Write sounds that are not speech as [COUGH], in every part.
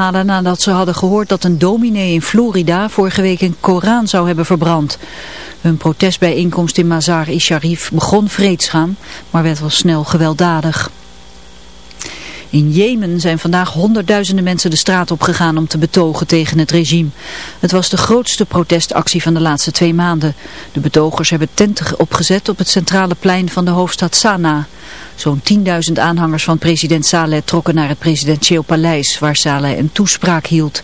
nadat ze hadden gehoord dat een dominee in Florida vorige week een Koran zou hebben verbrand. Hun protestbijeenkomst in Mazar-i-Sharif begon vreedzaam, maar werd wel snel gewelddadig. In Jemen zijn vandaag honderdduizenden mensen de straat op gegaan om te betogen tegen het regime. Het was de grootste protestactie van de laatste twee maanden. De betogers hebben tenten opgezet op het centrale plein van de hoofdstad Sanaa. Zo'n 10.000 aanhangers van president Saleh trokken naar het presidentieel paleis waar Saleh een toespraak hield.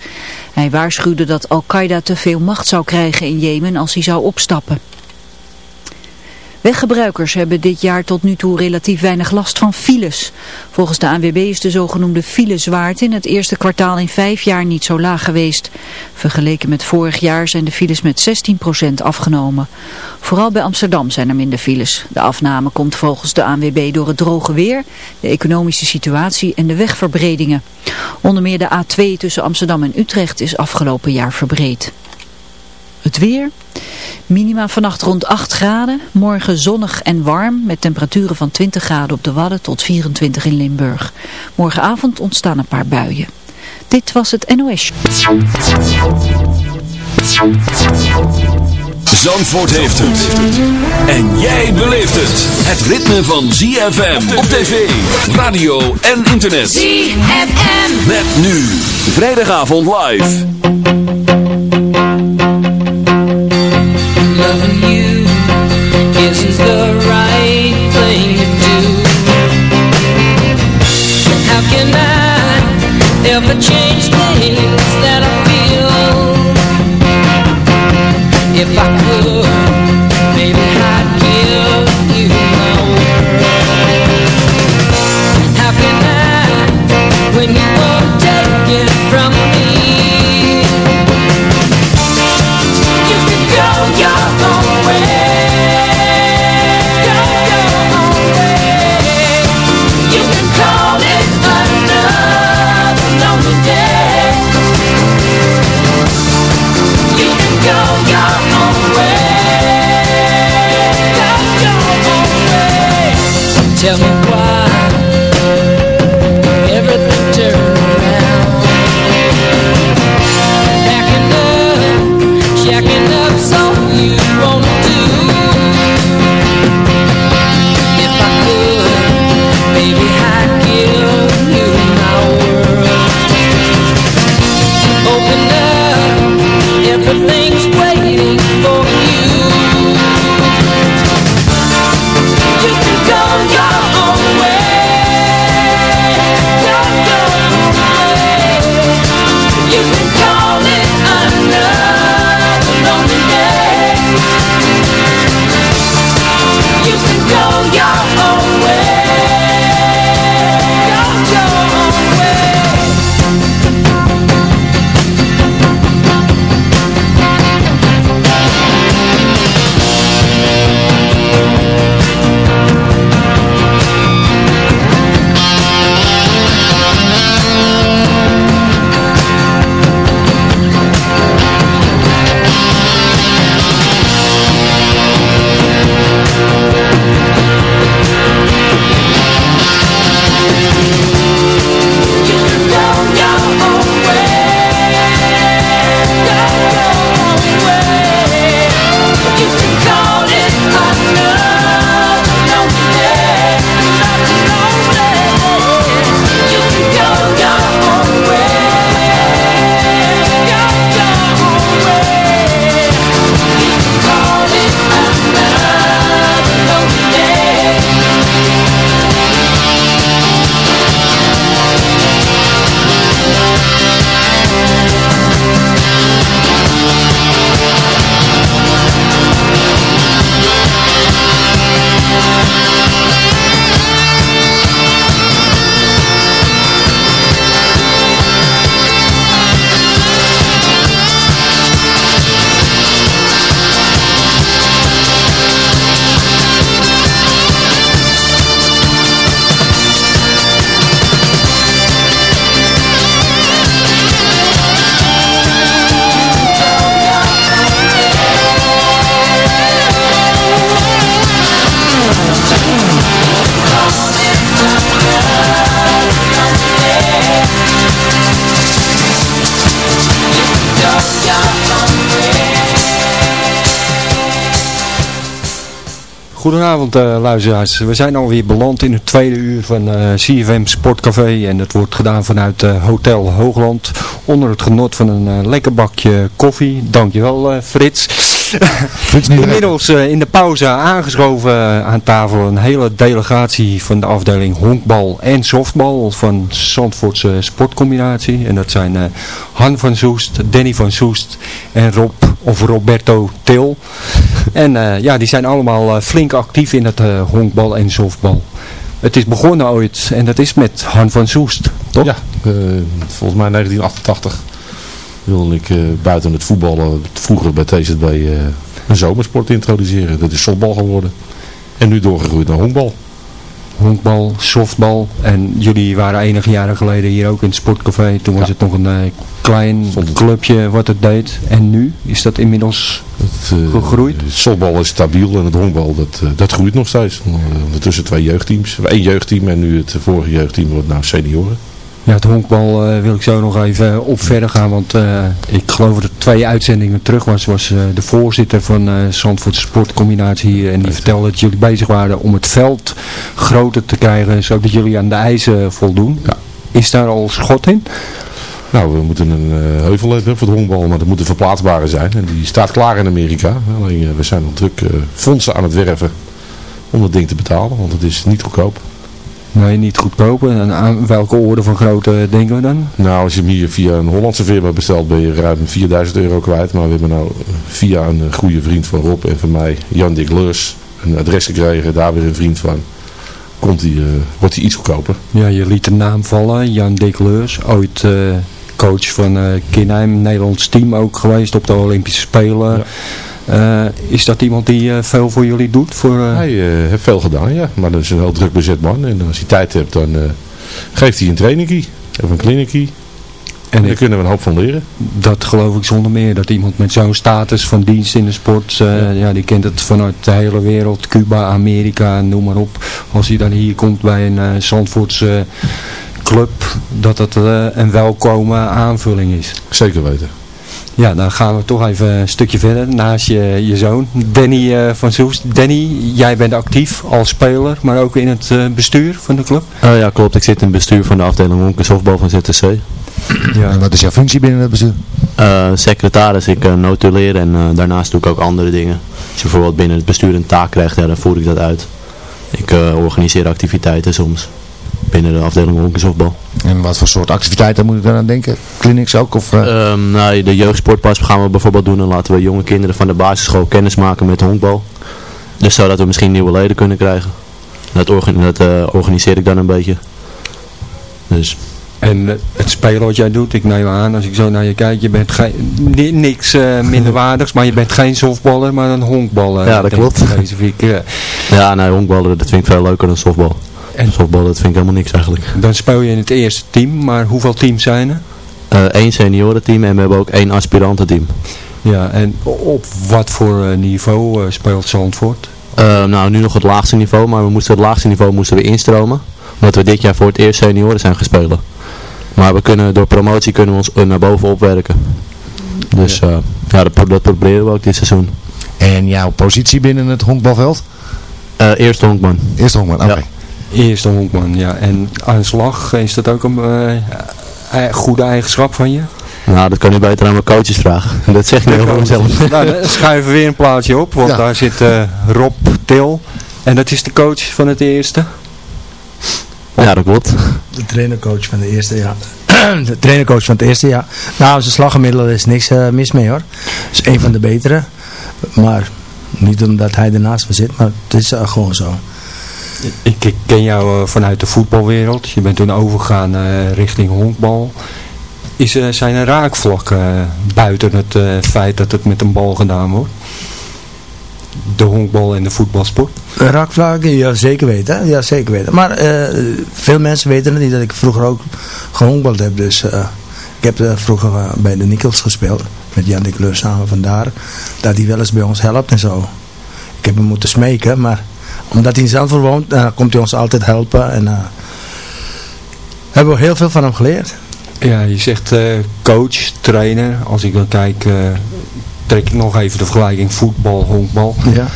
Hij waarschuwde dat Al-Qaeda te veel macht zou krijgen in Jemen als hij zou opstappen. Weggebruikers hebben dit jaar tot nu toe relatief weinig last van files. Volgens de ANWB is de zogenoemde filezwaarte in het eerste kwartaal in vijf jaar niet zo laag geweest. Vergeleken met vorig jaar zijn de files met 16% afgenomen. Vooral bij Amsterdam zijn er minder files. De afname komt volgens de ANWB door het droge weer, de economische situatie en de wegverbredingen. Onder meer de A2 tussen Amsterdam en Utrecht is afgelopen jaar verbreed. Het weer. Minima vannacht rond 8 graden. Morgen zonnig en warm met temperaturen van 20 graden op de Wadden tot 24 in Limburg. Morgenavond ontstaan een paar buien. Dit was het NOS. Zandvoort heeft het. En jij beleeft het. Het ritme van ZFM op tv, radio en internet. ZFM. Met nu. Vrijdagavond live. Goedenavond uh, luisteraars. We zijn alweer beland in het tweede uur van uh, CFM Sportcafé en dat wordt gedaan vanuit uh, Hotel Hoogland onder het genot van een lekker bakje koffie. Dankjewel Frits. [LAUGHS] Inmiddels in de pauze aangeschoven aan tafel een hele delegatie van de afdeling honkbal en softbal van Zandvoortse Sportcombinatie. En dat zijn Han van Soest, Danny van Soest en Rob of Roberto Til. En ja, die zijn allemaal flink actief in het uh, honkbal en softbal. Het is begonnen ooit en dat is met Han van Soest, toch? Ja, volgens mij 1988 wilde ik buiten het voetballen vroeger bij TZB een zomersport introduceren. Dat is softbal geworden. En nu doorgegroeid naar honkbal honkbal, softbal. En jullie waren enige jaren geleden hier ook in het sportcafé. Toen was het nog een uh, klein clubje wat het deed. En nu is dat inmiddels het, uh, gegroeid? Het softbal is stabiel en het honkbal dat, uh, dat groeit nog steeds. Ondertussen twee jeugdteams. Eén jeugdteam en nu het vorige jeugdteam wordt nou senioren. Ja, het honkbal uh, wil ik zo nog even op verder gaan, want uh, ik geloof dat er twee uitzendingen terug was, was uh, de voorzitter van uh, Zandvoort Sportcombinatie hier en die vertelde dat jullie bezig waren om het veld groter te krijgen, zodat jullie aan de eisen voldoen. Ja. Is daar al schot in? Nou, we moeten een heuvel hebben voor het honkbal, maar dat moeten verplaatsbare zijn en die staat klaar in Amerika. Alleen we zijn al druk fondsen aan het werven om dat ding te betalen, want het is niet goedkoop. Nee, niet goedkoop. En aan welke orde van grootte denken we dan? Nou, als je hem hier via een Hollandse firma bestelt, ben je ruim 4000 euro kwijt. Maar we hebben nou via een goede vriend van Rob en van mij, Jan Dick Leurs, een adres gekregen. Daar weer een vriend van. Komt die, uh, wordt hij iets goedkoper. Ja, je liet de naam vallen. Jan Dick Leurs, ooit... Uh, coach van uh, Kinheim, Nederlands team ook geweest op de Olympische Spelen. Ja. Uh, is dat iemand die uh, veel voor jullie doet? Voor, uh... Hij heeft veel gedaan, ja. Maar dat is een heel druk bezet man. En als hij tijd hebt, dan geeft hij een trainingie of een klinikie. En daar kunnen we een hoop van leren. Dat geloof ik zonder meer. Dat iemand met zo'n status van dienst in de sport, ja. ja. die kent het vanuit de hele wereld. Cuba, Amerika, noem maar op. Als hij dan hier komt bij een Zandvoortse club, dat dat een welkome aanvulling is. Zeker weten. Ja, dan gaan we toch even een stukje verder naast je, je zoon, Danny uh, van Soest. Danny, jij bent actief als speler, maar ook in het uh, bestuur van de club? Uh, ja, klopt. Ik zit in het bestuur van de afdeling honken softbal van ZTC. Ja. En wat is jouw functie binnen het bestuur? secretaris, ik notuleer en daarnaast doe ik ook andere dingen. Als je bijvoorbeeld binnen het bestuur een taak krijgt, ja, dan voer ik dat uit. Ik organiseer activiteiten soms binnen de afdeling honkensofbal. En wat voor soort activiteiten moet ik dan aan denken? Clinics ook? Of, uh... um, nou, de jeugdsportpas gaan we bijvoorbeeld doen. En laten we jonge kinderen van de basisschool kennis maken met honkbal. Dus zodat we misschien nieuwe leden kunnen krijgen. Dat, organ dat uh, organiseer ik dan een beetje. Dus... En uh, het spelen wat jij doet, ik neem aan, als ik zo naar je kijk, je bent geen, niks uh, [LAUGHS] minderwaardigs, maar je bent geen softballer, maar een honkballer. Ja, dat klopt. Specifiek. Ja, nee, honkballen, dat vind ik veel leuker dan softbal. En softbal, dat vind ik helemaal niks eigenlijk. Dan speel je in het eerste team, maar hoeveel teams zijn er? Eén uh, seniorenteam en we hebben ook één aspirantenteam. Ja, en op wat voor uh, niveau uh, speelt Zandvoort? nou, nu nog het laagste niveau, maar we moesten het laagste niveau moesten we instromen. Omdat we dit jaar voor het eerst senioren zijn gespeeld. Maar we kunnen, door promotie kunnen we ons naar boven opwerken. Dus ja, ja dat, dat, proberen we ook dit seizoen. En jouw positie binnen het honkbalveld? eerste honkman. Eerste honkman, oké. Okay. Eerste honkman, ja. En aanslag, is dat ook een uh, goede eigenschap van je? Nou, dat kan je beter aan mijn coaches vragen. [LAUGHS] Dat zeg ik niet over mezelf. nou, dan [LAUGHS] schuiven we weer een plaatje op, want ja. daar zit uh, Rob Til. En dat is de coach van het eerste? Ja, dat klopt. De trainercoach van de eerste, ja. [CLEARS THROAT] de trainercoach van het eerste, ja. Nou, zijn slaggemiddel is niks uh, mis mee hoor. is een van de betere. Maar niet omdat hij ernaast me zit, maar het is uh, gewoon zo. Ik, ik ken jou vanuit de voetbalwereld. Je bent toen overgegaan uh, richting honkbal. Is, uh, zijn er raakvlakken buiten het feit dat het met een bal gedaan wordt? De honkbal en de voetbalsport? Raakvlakken, ja zeker weten. Ja, zeker weten. Maar veel mensen weten het niet dat ik vroeger ook gehonkbald heb. Dus ik heb vroeger bij de Nikkels gespeeld. Met Jan de Kleur samen vandaar. Dat hij wel eens bij ons helpt en zo. Ik heb hem moeten smeken, maar omdat hij in Zandvoort woont, uh, komt hij ons altijd helpen. En uh, hebben we heel veel van hem geleerd. Ja, je zegt uh, coach, trainer. Als ik dan kijk, trek ik nog even de vergelijking voetbal, honkbal. Ja.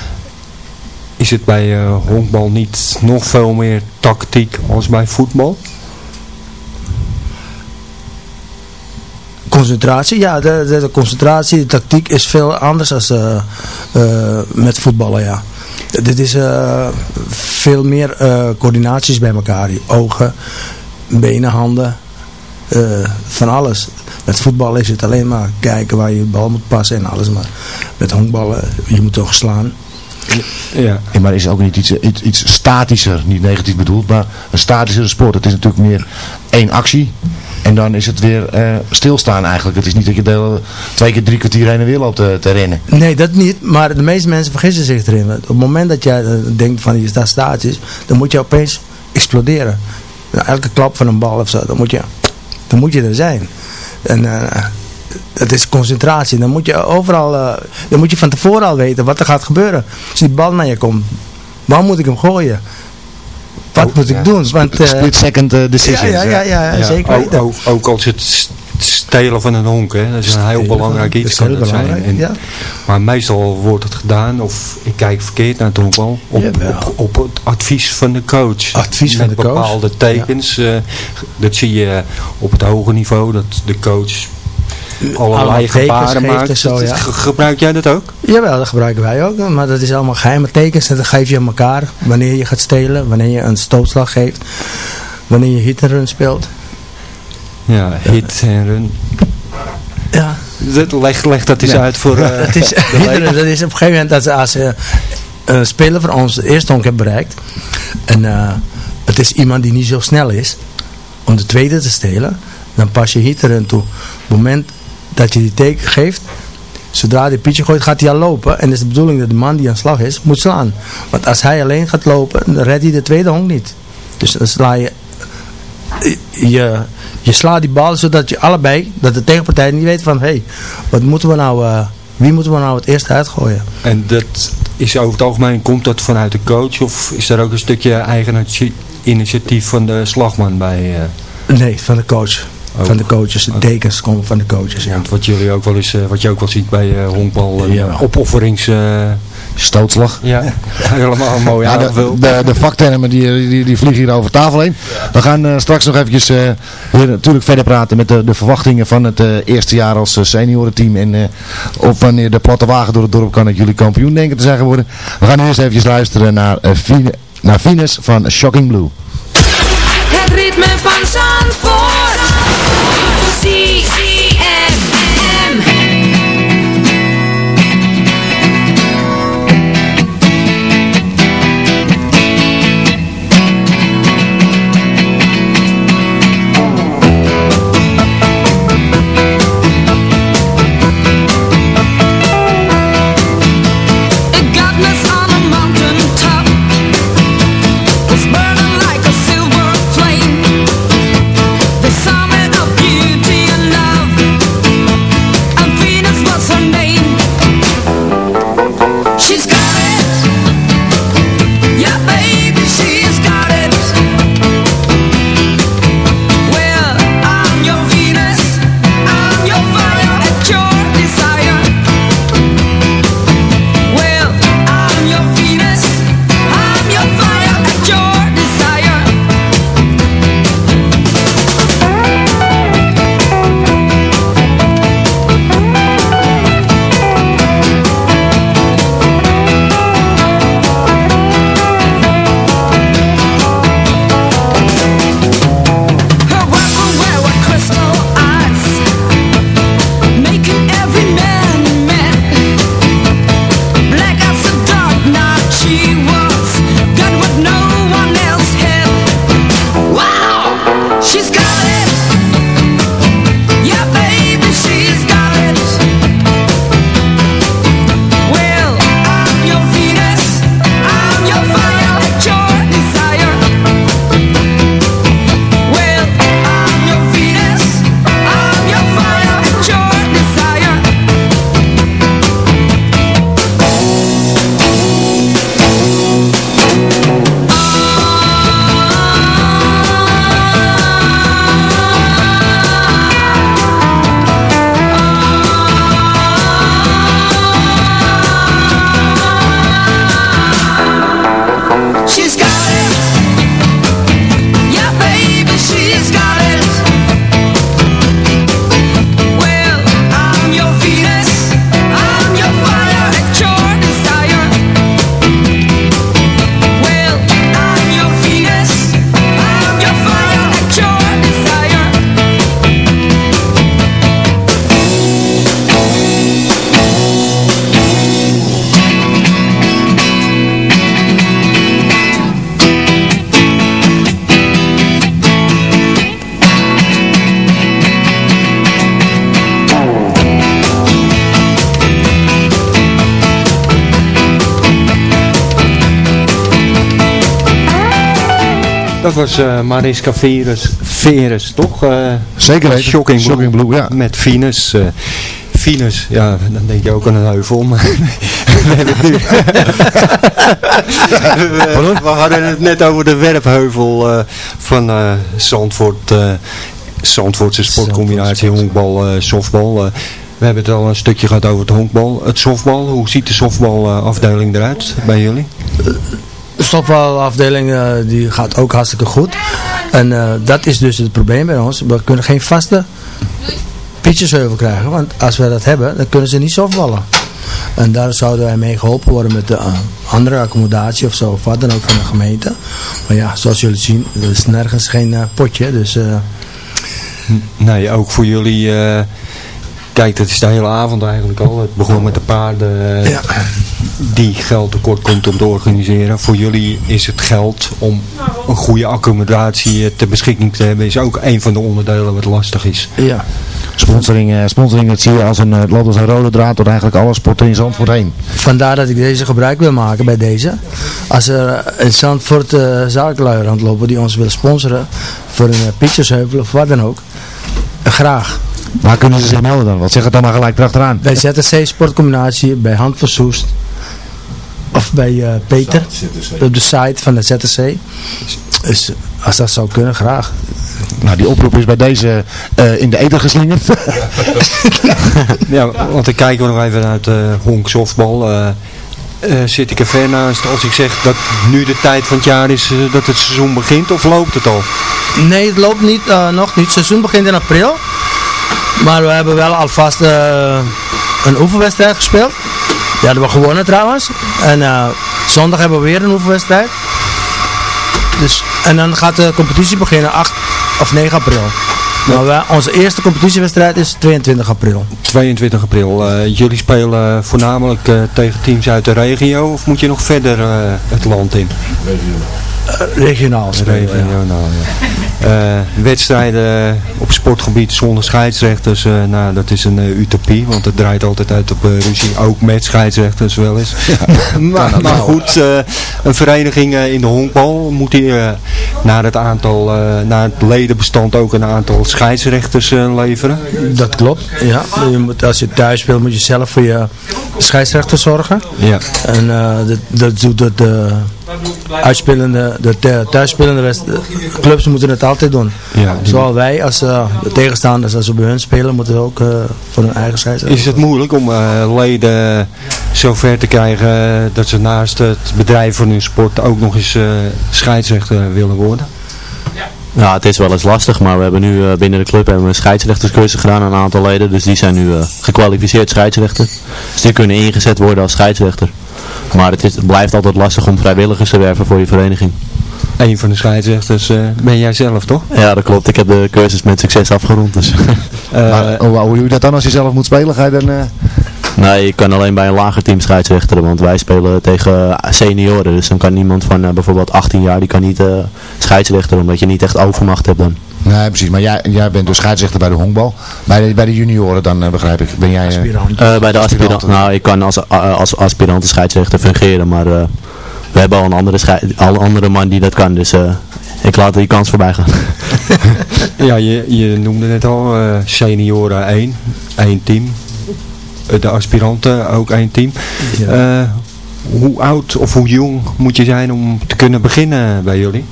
is het bij honkbal niet nog veel meer tactiek als bij voetbal? Concentratie, ja, de, de, de, concentratie, de tactiek is veel anders dan uh, met voetballen, ja. Dit is veel meer coördinaties bij elkaar, ogen, benen, handen, van alles. Met voetbal is het alleen maar kijken waar je de bal moet passen en alles. Maar met honkballen, je moet toch slaan. Ja. ja. maar is het ook niet iets, iets, iets statischer, niet negatief bedoeld, maar een statischer sport. Het is natuurlijk meer één actie. En dan is het weer uh, stilstaan eigenlijk. Het is niet dat je de, twee keer drie kwartier heen en weer loopt te, te, rennen. Nee, dat niet. Maar de meeste mensen vergissen zich erin. Op het moment dat jij uh, denkt van je staat statisch, dan moet je opeens exploderen. Nou, elke klap van een bal of zo, dan moet je, dan moet je er zijn. En uh, is concentratie. Dan moet je overal, dan moet je van tevoren al weten wat er gaat gebeuren. Als die bal naar je komt, waar moet ik hem gooien? Wat oh, moet ik doen? Want, uh, Split second decisions. Ja, ja, ja, ja, zeker ook, ook, ook, als het stelen van een honk, hè. dat is een heel belangrijk iets. Dat kan zijn. En, ja. Maar meestal wordt het gedaan, of ik kijk verkeerd naar het honkbal, op, op, op, het advies van de coach. Advies van de coach? bepaalde tekens. Ja. Uh, dat zie je op het hoge niveau, dat de coach allerlei gebaren maakt. Zo, ja. Gebruik jij dat ook? Jawel, dat gebruiken wij ook. Maar dat is allemaal geheime tekens. En dat geef je aan elkaar. Wanneer je gaat stelen. Wanneer je een stootslag geeft. Wanneer je hit en run speelt. Ja, hit en run. Ja. Leg, leg dat eens uit voor uh, het is, [LAUGHS] dat is op een gegeven moment dat als uh, een speler van ons de eerste honk heeft bereikt. En uh, het is iemand die niet zo snel is. Om de tweede te stelen. Dan pas je hit en toe. Op het moment dat je die teken geeft, zodra die pietje gooit, gaat hij al lopen. En het is de bedoeling dat de man die aan slag is, moet slaan. Want als hij alleen gaat lopen, dan redt hij de tweede honk niet. Dus dan sla je, je, je slaat die bal zodat je allebei, dat de tegenpartij niet weet van, hé, hey, wat moeten we nou, uh, wie moeten we nou het eerste uitgooien? En dat is over het algemeen, komt dat vanuit de coach of is er ook een stukje eigen initiatief van de slagman bij? Uh... Nee, van de coach. Van de coaches, de dekens komen van de coaches, ja. Wat, jullie ook wel eens, uh, wat je ook wel ziet bij uh, honkbal, uh, ja. opofferings... Stootslag. Ja, [LAUGHS] helemaal mooi ja, de, de, de, vaktermen die, die, die vliegen hier over tafel heen. We gaan straks nog eventjes weer natuurlijk verder praten met de, de verwachtingen van het eerste jaar als seniorenteam. En of wanneer de platte wagen door het dorp kan dat jullie kampioen denken te zijn geworden. We gaan eerst eventjes luisteren naar, Fine, naar Venus van Shocking Blue. Dat was eh, Mariska Veres, Veres toch? Eh, Zeker weten. Shocking. Shocking Blue, ja. Met Venus. eh Venus, ja, dan denk je ook aan een heuvel. [LAUGHS] Maar we hebben het nu. we, we hadden het net over de werpheuvel eh, van eh Zandvoort. eh Zandvoortse sportcombinatie, honkbal, eh, softbal. eh. we hebben het al een stukje gehad over het honkbal. Het softbal, hoe ziet de softbalafdeling eruit bij jullie? De softbalafdeling eh, die gaat ook hartstikke goed. En eh, dat is dus het probleem bij ons. We kunnen geen vaste pitchersheuvel krijgen. Want als we dat hebben, dan kunnen ze niet softballen. En daar zouden wij mee geholpen worden met de eh, andere accommodatie of zo. Of wat dan ook van de gemeente. Maar ja, zoals jullie zien, er is nergens geen potje. Dus Nee, ook voor jullie. kijk, dat is de hele avond eigenlijk al. Het begon met de paarden Ja. Die geld tekort komt om te organiseren. Voor jullie is het geld om een goede accommodatie eh, ter beschikking te hebben. Is ook een van de onderdelen wat lastig is. ja. Sponsoring, eh, sponsoring dat zie je als een, eh, loopt als een rode draad door eigenlijk alle sporten in Zandvoort heen. Vandaar dat ik deze gebruik wil maken bij deze. Als er in Zandvoort uh, zakenlui rondlopen die ons willen sponsoren voor een uh, pitchersheuvel of wat dan ook. graag. Waar kunnen ze zich melden dan? Want zeg het dan maar gelijk erachteraan. Bij ZTC Sportcombinatie, bij Hand van Soest. Of bij eh, Peter. Op de site van de ZTC. Dus als dat zou kunnen, graag. Nou, die oproep is bij deze eh, in de eten geslingerd. [LAUGHS] Ja, want dan kijken we nog even naar het eh, honk softbal. eh, eh, zit ik er ver naast als ik zeg dat nu de tijd van het jaar is eh, dat het seizoen begint of loopt het al? Nee, het loopt niet, eh, nog niet. Het seizoen begint in april. Maar we hebben wel alvast eh, een oefenwedstrijd gespeeld. Die hadden we gewonnen trouwens. En eh, zondag hebben we weer een oefenwedstrijd. Dus, en dan gaat de competitie beginnen 8 of 9 april. Maar wij- onze eerste competitiewedstrijd is 22 april. 22 april. Eh, jullie spelen voornamelijk eh, tegen teams uit de regio of moet je nog verder eh, het land in? Eh, regionaal spelen we, ja. Regionaal, ja. Eh, wedstrijden op sportgebied zonder scheidsrechters, eh, nou dat is een eh, utopie, want het draait altijd uit op eh, ruzie, ook met scheidsrechters wel eens. [LAUGHS] [LAUGHS] maar, maar goed, eh, een vereniging eh, in de honkbal moet hier eh, naar het aantal, eh, naar het ledenbestand ook een aantal scheidsrechters eh, leveren. Dat klopt, ja. Je moet, als je thuis speelt moet je zelf voor je scheidsrechter zorgen. Ja. En eh, dat, dat doet de, de uitspelende, de thu- thuisspelende clubs moeten het altijd doen. Ja, Zowel wij als eh, de tegenstanders, als we bij hun spelen, moeten we ook eh, voor hun eigen scheidsrechter. Is het moeilijk om eh, leden zover te krijgen dat ze naast het bedrijf van hun sport ook nog eens eh, scheidsrechter willen worden? Ja, het is wel eens lastig, maar we hebben nu eh, binnen de club hebben we een scheidsrechterscursus gedaan aan een aantal leden. Dus die zijn nu eh, gekwalificeerd scheidsrechter. Dus die kunnen ingezet worden als scheidsrechter. Maar het, is, het blijft altijd lastig om vrijwilligers te werven voor je vereniging. Een van de scheidsrechters eh, ben jij zelf, toch? Ja, dat klopt. Ik heb de cursus met succes afgerond. Dus. [LAUGHS] Eh, maar hoe, hoe doe je dat dan als je zelf moet spelen? Ga je dan... eh, nee, je kan alleen bij een lager team scheidsrechteren, want wij spelen tegen eh, senioren. Dus dan kan niemand van eh, bijvoorbeeld 18 jaar, die kan niet eh scheidsrechteren, omdat je niet echt overmacht hebt dan. Nee, precies. Maar jij, jij bent dus scheidsrechter bij de honkbal. Bij de, bij de junioren dan, eh, begrijp ik. Ben jij... eh, Aspirant. Eh, bij de aspirant, Aspiranten. nou ik kan als, uh, als aspirante scheidsrechter fungeren, maar eh, we hebben al een andere, al een andere man die dat kan, dus eh, ik laat die kans voorbij gaan. [LAUGHS] ja, je, je noemde net al eh, senioren 1, één team. Eh, de aspiranten ook één team. Ja. Eh, hoe oud of hoe jong moet je zijn om te kunnen beginnen bij jullie?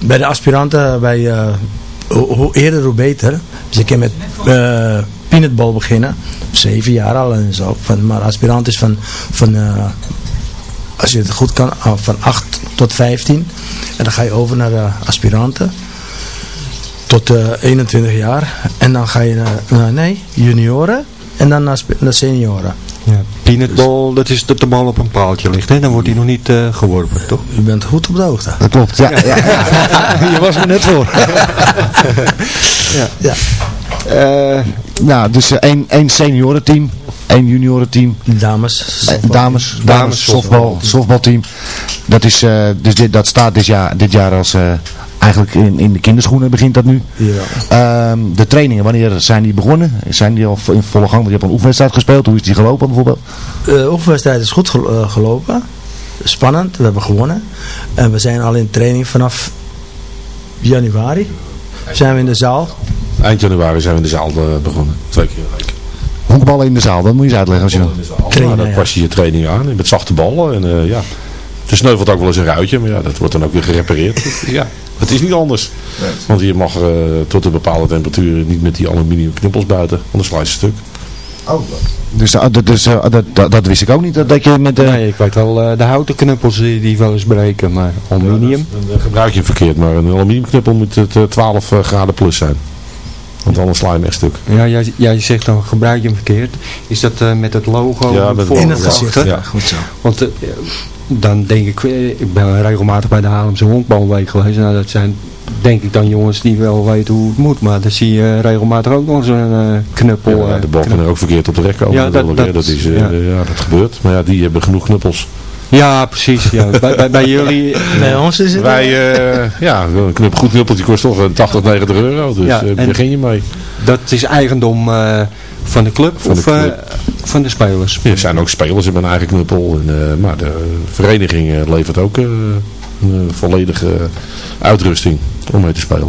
Bij de aspiranten, bij, eh, hoe, eerder hoe beter. Dus ik kan met eh peanutbal beginnen. Zeven jaar al en zo. Van, maar aspirant is van, van eh, als je het goed kan, ah, van 8 tot 15. En dan ga je over naar de aspiranten. Tot eh 21 jaar. En dan ga je naar, nee, junioren. En dan naar, naar senioren. Ja, peanutball, dat is dat de bal op een paaltje ligt, hè? Dan wordt hij nog niet eh, geworpen, toch? U bent goed op de hoogte. Dat klopt. Ja, ja, ja. je was er net voor. [LAUGHS] Ja. Eh, nou, dus eh, één, één seniorenteam, één juniorenteam. Dames. Dames, dames, Dames softbal, softbalteam. Dat, is, eh, dus dit, dat staat dit jaar, dit jaar als eh, eigenlijk in, in de kinderschoenen begint dat nu. Jawel. Ehm, de trainingen, wanneer zijn die begonnen? Zijn die al in volle gang? Want je hebt een oefenwedstrijd gespeeld. Hoe is die gelopen bijvoorbeeld? De oefenwedstrijd is goed gel- eh, gelopen. spannend. We hebben gewonnen. En we zijn al in training vanaf januari. Zijn we in de zaal. Eind januari zijn we in de zaal eh, begonnen. Twee keer een week. Honkballen in de zaal, dat moet je eens uitleggen als je dan... Trainen, dan ja. pas je je training aan met zachte ballen. En eh, ja, het sneuvelt ook wel eens een ruitje, maar ja, dat wordt dan ook weer gerepareerd. [LAUGHS] ja, het is niet anders. Want je mag eh, tot een bepaalde temperatuur niet met die aluminium knuppels buiten, anders sla je ze stuk. Dus, eh, dat- dus eh, dat, dat, dat wist ik ook niet, dat, dat je met... eh, Nee, ik weet wel eh, de houten knuppels die, die wel eens breken, maar aluminium. Dan eh, gebruik je hem verkeerd, maar een aluminiumknuppel moet het eh, 12 eh, graden plus zijn. Want anders sla je hem echt stuk. Ja, jij, jij zegt dan gebruik je hem verkeerd. Is dat eh, met het logo Ja, met- voor In het gezicht. Ja. Goed zo. Want dan denk ik, eh, ik ben regelmatig bij de Haarlemse Honkbalweek geweest. Nou, dat zijn denk ik dan jongens die wel weten hoe het moet. Maar dan zie je regelmatig ook nog eens een eh, knuppel. Ja, eh, de bal kan er ook verkeerd op de rek komen. Ja, dat- dat- dat, is, ja. ja. dat gebeurt. Maar ja, die hebben genoeg knuppels. Ja, precies. Ja. [LAUGHS] bij, bij, bij jullie... Bij ons is het... Wij, eh, ja, een knup, goed knuppeltje kost toch een 80, 90 euro. Dus Ja, begin je mee. Dat is eigendom eh, van de club Van de of eh, club. Van de spelers? Er zijn ook spelers in mijn eigen knuppel. En, eh, maar de vereniging levert ook eh, een eh, volledige uitrusting om mee te spelen.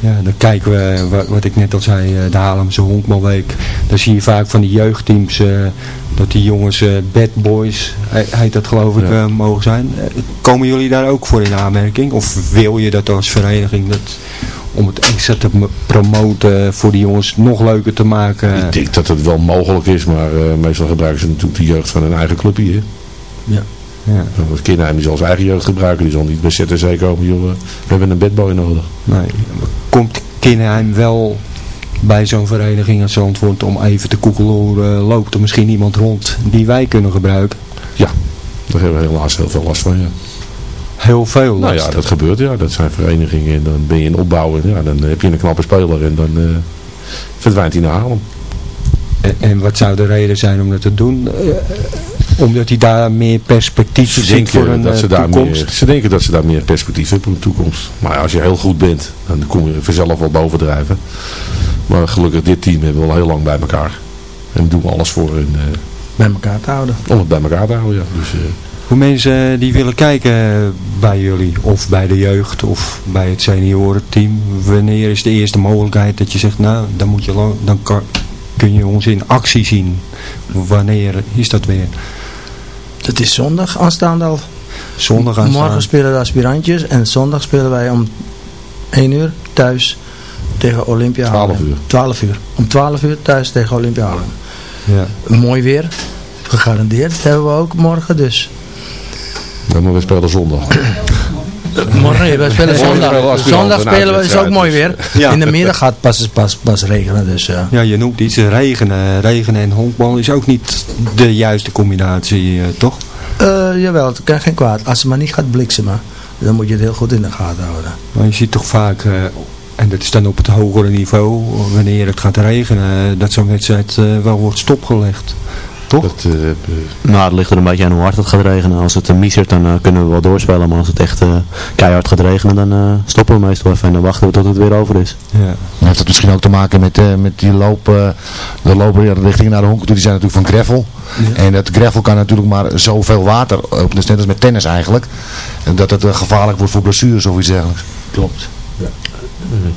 Ja, dan kijken we, wat, wat ik net al zei, de Haarlemse Honkbalweek. Dan zie je vaak van die jeugdteams, dat die jongens bad boys, he- heet dat geloof ik, Ja. mogen zijn. Komen jullie daar ook voor in aanmerking? Of wil je dat als vereniging, dat, om het extra te promoten voor die jongens nog leuker te maken? Ik denk dat het wel mogelijk is, maar eh, meestal gebruiken ze natuurlijk de jeugd van hun eigen clubje. Hè. ja. Het Kinderheim die zal zijn eigen jeugd gebruiken. Die zal niet bij ZTC komen. Joh, eh, we hebben een bedboy nodig. Nee. Komt Kinheim wel bij zo'n vereniging als Zandvoort om even te koekeloeren? Loopt er misschien iemand rond die wij kunnen gebruiken? Daar hebben we helaas heel veel last van. Ja. Heel veel Nou ja, dat gebeurt. Ja. Dat zijn verenigingen. En dan ben je in opbouw. En ja, dan heb je een knappe speler. En dan eh, verdwijnt hij naar Haarlem. En, en wat zou de reden zijn om dat te doen? Eh, omdat hij daar meer perspectief Ze ziet voor een dat eh, ze, daar toekomst? meer, ze denken dat ze daar meer perspectief hebben op de toekomst. Maar ja, als je heel goed bent, dan kom je vanzelf wel bovendrijven. Maar gelukkig, dit team hebben we al heel lang bij elkaar. En doen we alles voor eh, Bij elkaar te houden. om het bij elkaar te houden. Ja. Dus, eh, Hoe mensen eh, die willen kijken bij jullie, of bij de jeugd, of bij het seniorenteam, wanneer is de eerste mogelijkheid dat je zegt, nou, dan, moet je lang, dan kan, kun je ons in actie zien. Wanneer is dat weer? Het is zondag aanstaande al. Zondag Morgen spelen de aspirantjes en zondag spelen wij om 1 uur thuis tegen Olympia 12 Haarlem. uur. 12 uur. Om 12 uur thuis tegen Olympia Haarlem. Ja. Mooi weer. Gegarandeerd hebben we ook morgen dus. Ja, maar we spelen zondag. Morgen, nee, we spelen Morgen zondag. spelen we als Zondag spelen we, is ook mooi weer. uitwedstrijd, Ja. In de middag gaat pas, pas, pas regenen. Dus, eh, Ja, je noemt iets, eh, regenen. Regenen en honkbal is ook niet de juiste combinatie, eh, toch? eh, jawel, het kan geen kwaad. Als het maar niet gaat bliksemen, dan moet je het heel goed in de gaten houden. Maar je ziet toch vaak, eh, en dat is dan op het hogere niveau, wanneer het gaat regenen, dat zo'n wedstrijd eh, wel wordt stopgelegd. Toch? Dat, eh, eh, Nou, het ligt er een beetje aan hoe hard het gaat regenen. Als het een miezert, dan eh, kunnen we wel doorspelen. Maar als het echt eh, keihard gaat regenen, dan eh, stoppen we meestal even. En dan wachten we tot het weer over is. Ja. Dan heeft het misschien ook te maken met, eh, met die loop, eh, de lopen richting naar de honken toe. Die zijn natuurlijk van gravel. En dat gravel kan natuurlijk maar zoveel water op. Dus net als met tennis eigenlijk. En dat het gevaarlijk wordt voor blessures of iets dergelijks. Klopt.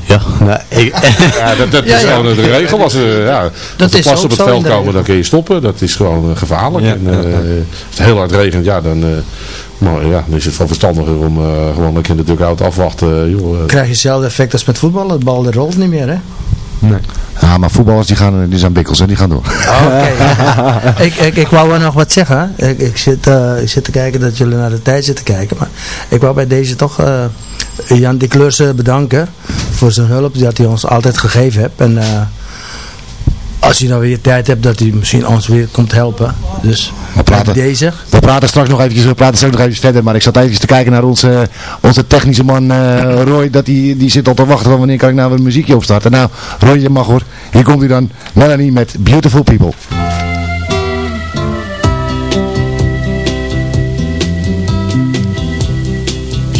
Ja, nou, ik, [LAUGHS] ja, dat, dat Ja, is ja. gewoon de regel. Als, er ja, Dat ook op het veld komen, dan kun je stoppen. Dat is gewoon eh, gevaarlijk. Ja, en, eh, ja. Als het heel hard regent, ja, dan, eh, maar, ja, dan is het wel verstandiger om eh, gewoon lekker in de dugout afwachten. joh, Krijg je hetzelfde effect als met voetballen. De bal die rolt niet meer, hè? Nee. Ja, maar voetballers die, gaan, die zijn bikkels en die gaan door. Oké. [LAUGHS] [LAUGHS] ik, ik, ik wou wel nog wat zeggen. Ik, ik, zit, eh, ik zit te kijken dat jullie naar de tijd zitten kijken. Maar ik wou bij deze toch eh, Jan de Kleurs eh, bedanken voor zijn hulp die dat hij ons altijd gegeven hebt. En eh, als hij nou weer tijd hebt, dat hij misschien ons weer komt helpen. Dus We praten, deze. we praten straks nog eventjes, we praten straks nog eventjes verder. Maar ik zat eventjes te kijken naar onze, onze technische man eh, Roy. Dat die, die zit al te wachten van wanneer kan ik nou weer een muziekje opstarten. Nou, Roy, je mag hoor. Hier komt hij dan. Melanie met Beautiful People.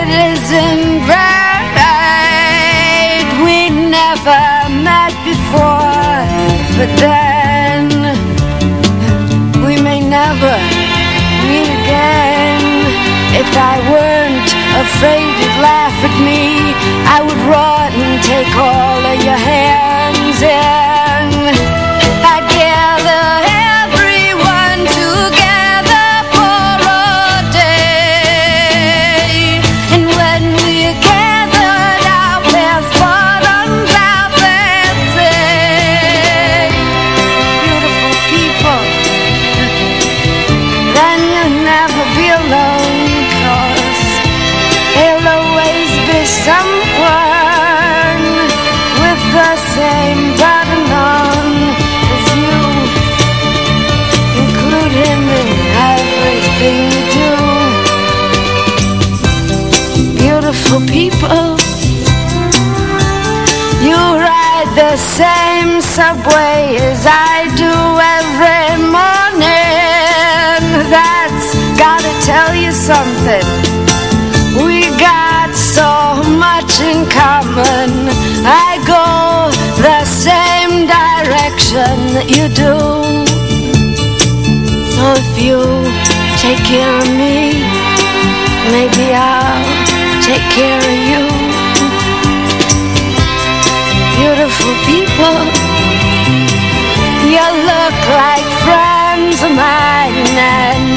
it isn't right. We never met before, but then we may never meet again. If I weren't afraid you'd laugh at me, I would run and take all care of me, maybe I'll take care of you beautiful people. You look like friends of mine,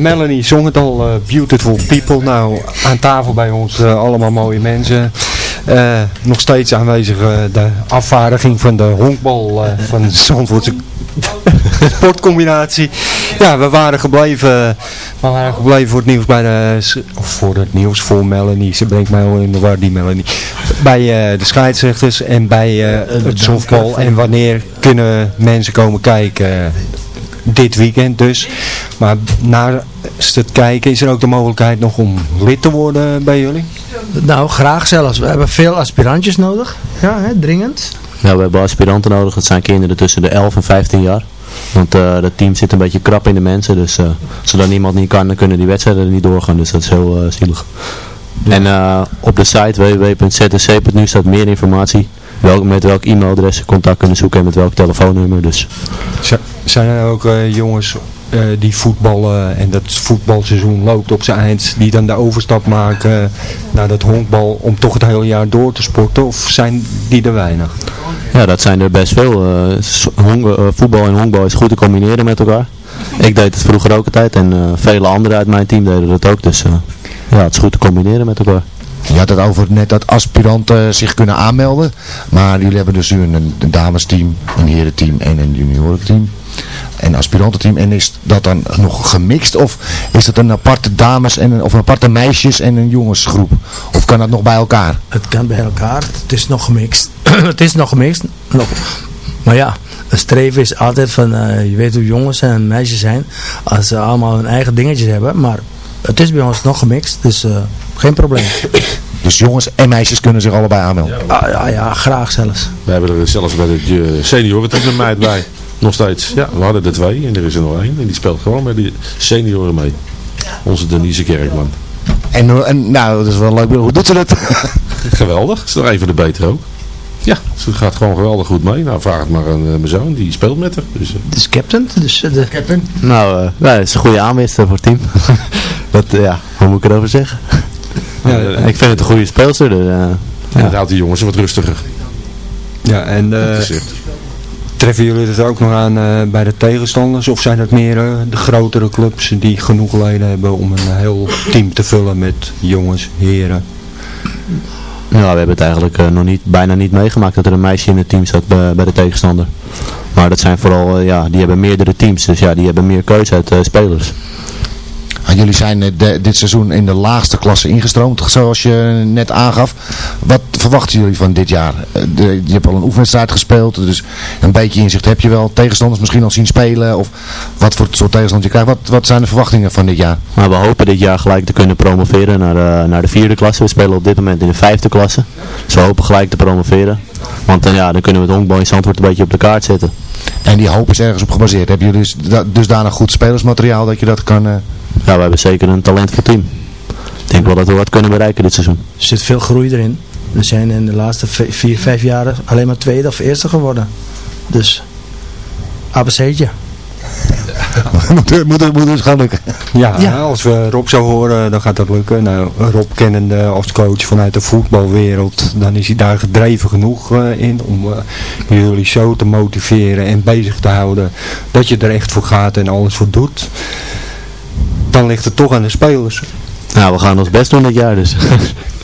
Melanie zong het al, eh, Beautiful People. Nou, aan tafel bij ons eh, allemaal mooie mensen. Eh, nog steeds aanwezig de afvaardiging van de honkbal van de Zandvoortse [LAUGHS] sportcombinatie. Ja, we waren gebleven, we waren gebleven voor het nieuws bij de, voor het nieuws voor Melanie. Ze brengt mij al in de war, die Melanie. Bij de scheidsrechters en bij het softbal. En wanneer kunnen mensen komen kijken? Dit weekend dus. Maar naast het kijken is er ook de mogelijkheid nog om lid te worden bij jullie? Nou, graag zelfs. We hebben veel aspirantjes nodig. Ja, hè, dringend. Ja, we hebben aspiranten nodig. Dat zijn kinderen tussen de 11 en 15 jaar. Want eh dat team zit een beetje krap in de mensen. Dus eh zodat niemand niet kan, dan kunnen die wedstrijden er niet doorgaan. Dus dat is heel eh, zielig. En eh, op de site www.zsc.nu staat meer informatie. Welk, met welk e-mailadres ze contact kunnen zoeken en met welk telefoonnummer. Dus Zijn er ook eh, jongens eh, die voetballen en dat voetbalseizoen loopt op zijn eind, die dan de overstap maken naar dat honkbal om toch het hele jaar door te sporten? Of zijn die er weinig? ja, dat zijn er best veel. Eh, eh, voetbal en honkbal is goed te combineren met elkaar. Ik deed het vroeger ook altijd en eh, vele anderen uit mijn team deden dat ook. Dus eh, ja, het is goed te combineren met elkaar. Je had het over net dat aspiranten zich kunnen aanmelden. Maar jullie hebben dus nu een, een damesteam, een herenteam en een juniorenteam. En aspirantenteam. En is dat dan nog gemixt? Of is het een aparte dames en een, of een aparte meisjes en een jongensgroep? Of kan dat nog bij elkaar? Het kan bij elkaar. Het is nog gemixt. [CLEARS THROAT] het is nog gemixt. Nog. Maar ja, een streven is altijd van, eh, je weet hoe jongens en meisjes zijn, als ze allemaal hun eigen dingetjes hebben, maar het is bij ons nog gemixt, dus eh, geen probleem. [CLEARS THROAT] Dus jongens en meisjes kunnen zich allebei aanmelden. Ah, ja, ja, graag zelfs. We hebben er zelfs bij de uh, seniorenteam een meid bij. Nog steeds. Ja, we hadden er twee en er is er nog één. En die speelt gewoon met die senioren mee. Onze Denise Kerkman. En, en nou, dat is wel leuk. Hoe doet ze dat? [LAUGHS] Geweldig. Is nog even de beter ook. Ja, ze gaat gewoon geweldig goed mee. Nou, vraag het maar aan uh, mijn zoon, die speelt met haar. Dus, uh. Dus captain? Dus, uh, de... captain? Nou, uh, het is een goede aanwinst voor het team. [LAUGHS] dat, ja, hoe moet ik erover zeggen? Ja, ik vind het een goede speelster. Dus, en ja. dat houdt die jongens wat rustiger. Ja, en treffen jullie het ook nog aan uh, bij de tegenstanders? Of zijn het meer uh, de grotere clubs die genoeg leden hebben om een heel team te vullen met jongens, heren? Nou, we hebben het eigenlijk uh, nog niet, bijna niet meegemaakt dat er een meisje in het team zat bij, bij de tegenstander. Maar dat zijn vooral, ja, die hebben meerdere teams, dus ja, die hebben meer keuze uit spelers. Ah, jullie zijn de, dit seizoen in de laagste klasse ingestroomd, zoals je net aangaf. Wat verwachten jullie van dit jaar? De, je hebt al een oefenwedstrijd gespeeld, dus een beetje inzicht heb je wel. Tegenstanders misschien al zien spelen, of wat voor soort tegenstand je krijgt. Wat, wat zijn de verwachtingen van dit jaar? Nou, we hopen dit jaar gelijk te kunnen promoveren naar de, naar de vierde klasse. We spelen op dit moment in de vijfde klasse. Dus we hopen gelijk te promoveren. Want dan, ja, dan kunnen we het honkbal in Zandvoort een beetje op de kaart zetten. En die hoop is ergens op gebaseerd. Hebben jullie dus, dusdanig goed spelersmateriaal dat je dat kan... Uh... Ja, we hebben zeker een talentvol team. Ik denk wel dat we wat kunnen bereiken dit seizoen. Er zit veel groei erin. We zijn in de laatste vier, vijf jaren alleen maar tweede of eerste geworden. Dus, ABC'tje. [LAUGHS] moet, moet, moet het gaan lukken. Ja, ja, als we Rob zo horen, dan gaat dat lukken. Nou, Rob kennende als coach vanuit de voetbalwereld, dan is hij daar gedreven genoeg uh, in om uh, jullie zo te motiveren en bezig te houden dat je er echt voor gaat en alles voor doet. Dan ligt het toch aan de spelers. Nou, we gaan ons best doen dit jaar dus. [LAUGHS]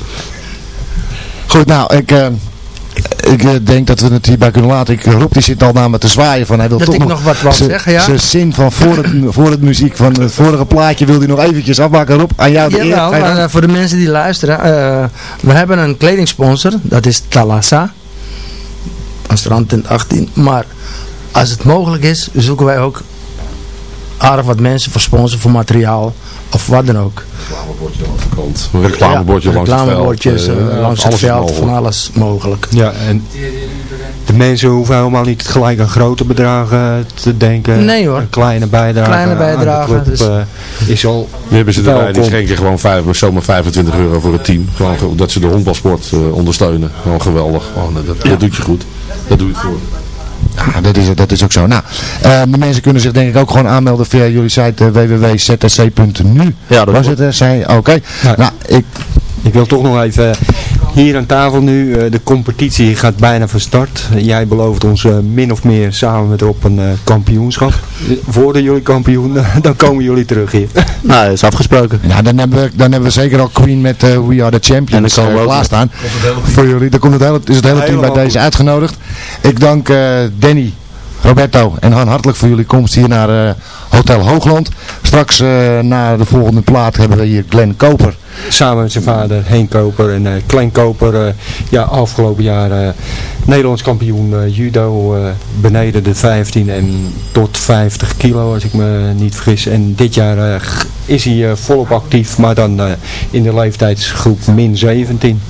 Goed, nou, ik... Uh, ik uh, denk dat we het hierbij kunnen laten. Ik, Rob die zit al naar me te zwaaien van hij wil dat toch ik nog wat wil zeggen, ja? Zijn zin van voor het, voor het muziek van het vorige plaatje wil hij nog eventjes afmaken. Rob, aan jou de eer. Ja, maar uh, voor de mensen die luisteren. Uh, we hebben een kledingsponsor. Dat is Talassa. Van Strand 18. Maar als het mogelijk is, zoeken wij ook aardig wat mensen voor sponsoren voor materiaal. Of wat dan ook. Reclamebordje langs de kant. Een reclamebordje ja, langs het veld. Reclamebordjes uh, langs het veld. Van alles mogelijk. Ja, en de mensen hoeven helemaal niet gelijk aan grote bedragen te denken. Nee hoor. Een kleine bijdrage Kleine bijdrage. Club, dus... uh, is al Nu hebben ze erbij, die schenken gewoon vijf, zomaar 25 euro voor het team. Gewoon, dat ze de honkbalsport uh, ondersteunen. Gewoon geweldig. Gewoon, dat, ja. dat doet je goed. Dat doe je voor. Ja, dat is, dat is ook zo. Nou, uh, de mensen kunnen zich denk ik ook gewoon aanmelden via jullie site uh, www.zsc.nu. Ja, dat was het. Oké. Okay. Nou, nou, ik... ik wil toch nog even hier aan tafel nu. Uh, de competitie gaat bijna van start. Jij belooft ons uh, min of meer samen met op een uh, kampioenschap. Worden jullie kampioen, [LAUGHS] dan komen jullie terug hier. [LAUGHS] nou, dat is afgesproken. Nou, dan hebben we, dan hebben we zeker al Queen met We Are The Champions en dan klaarstaan. Voor jullie. Dan komt het hele, is het hele team bij deze uitgenodigd. Ik dank Danny Roberto en Han hartelijk voor jullie komst hier naar uh, Hotel Hoogland. Straks uh, na de volgende plaat hebben we hier Glenn Koper. Samen met zijn vader Henk Koper en uh, Glenn Koper. ja, afgelopen jaar Nederlands kampioen judo beneden de 15 en tot 50 kilo als ik me niet vergis. En dit jaar is hij volop actief, maar dan in de leeftijdsgroep min 17.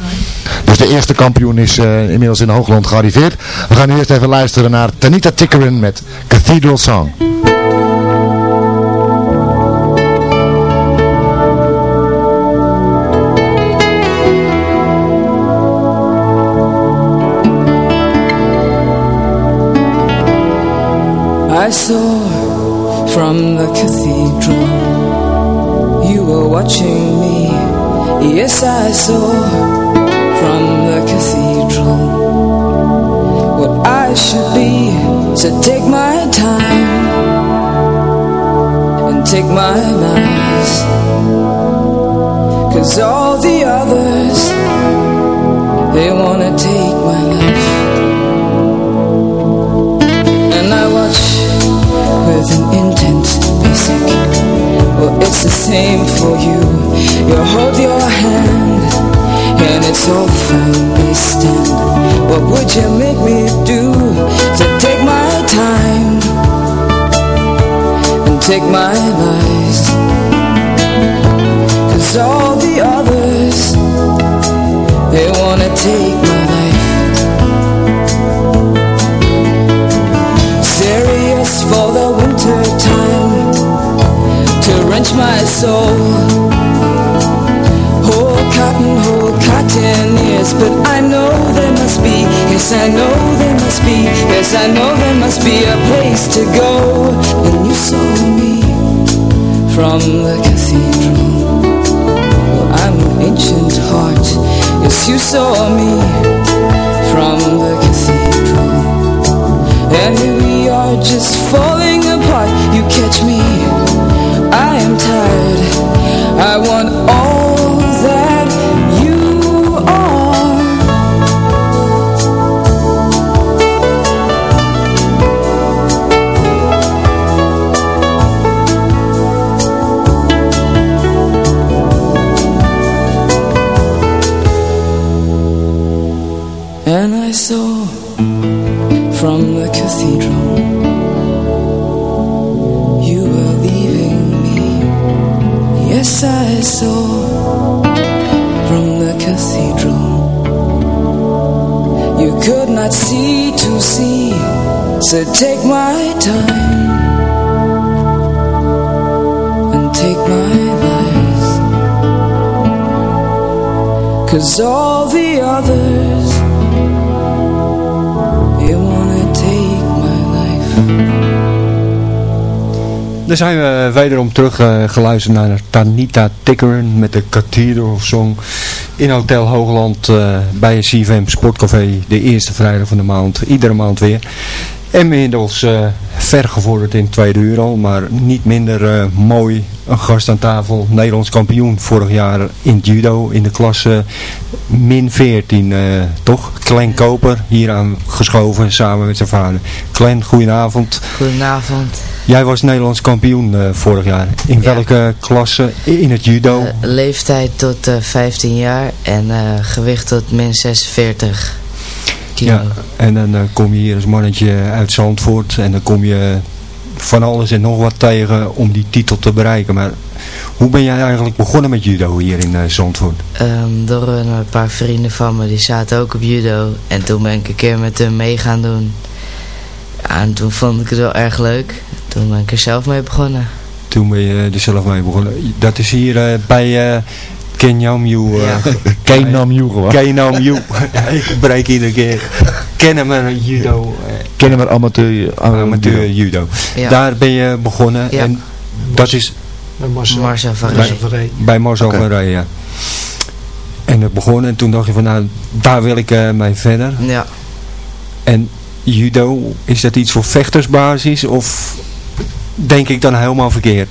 Dus de eerste kampioen is inmiddels in Hoogland gearriveerd. We gaan eerst even luisteren naar Tanita Tickerin met Cathedral Song. I saw from the cathedral. You were watching me. Yes, I saw from the cathedral. What I should be. So take my time And take my lies. Cause all it's the same for you. You hold your hand And it's all fine, we stand. What would you make me do To take my time And take my lies Cause all the others They want soul. Whole cotton, whole cotton ears But I know there must be Yes, I know there must be Yes, I know there must be a place to go. And you saw me From the cathedral. Well, I'm an ancient heart. Yes, you saw me From the cathedral. And here we are just falling I am tired. I want all Life Dan zijn we wederom terug eh, geluisterd naar Tanita Tickeren met de Cathedral Song in Hotel Hoogland eh, bij het CVM Sportcafé. De eerste vrijdag van de maand, iedere maand weer. En inmiddels eh vergevorderd in het tweede uur al, maar niet minder eh, mooi. Een gast aan tafel, Nederlands kampioen vorig jaar in het judo in de klasse min 14, eh, toch? Glenn Koper, hier aan geschoven samen met zijn vader. Glenn, goedenavond. Goedenavond. Jij was Nederlands kampioen vorig jaar. In Ja. welke klasse? In het judo? Leeftijd tot eh, 15 jaar en gewicht tot min 46 kilo. Ja. En dan eh, kom je hier als mannetje uit Zandvoort. En dan kom je van alles en nog wat tegen om die titel te bereiken. Maar hoe ben jij eigenlijk begonnen met judo hier in eh, Zandvoort? Ehm, door een paar vrienden van me, die zaten ook op judo. En toen ben ik een keer met hun mee gaan doen. Ja, en toen vond ik het wel erg leuk. Toen ben ik er zelf mee begonnen. Toen ben je er zelf mee begonnen. Dat is hier eh, bij uh, Kenyamju. Ja. Kenam [LAUGHS] gewoon. Kenyamju. [LAUGHS] Ik breek iedere keer. Kennemer judo. eh, Kennen we amateur. amateur judo. Ja. Daar ben je begonnen. Ja. En dat is Bij Marcel. Marcel van Marcel Rij. van Rij. bij Marcel van Rij, ja. En het begon en toen dacht je van nou, daar wil ik eh, mee verder. Ja, En judo, is dat iets voor vechtersbasis of denk ik dan helemaal verkeerd?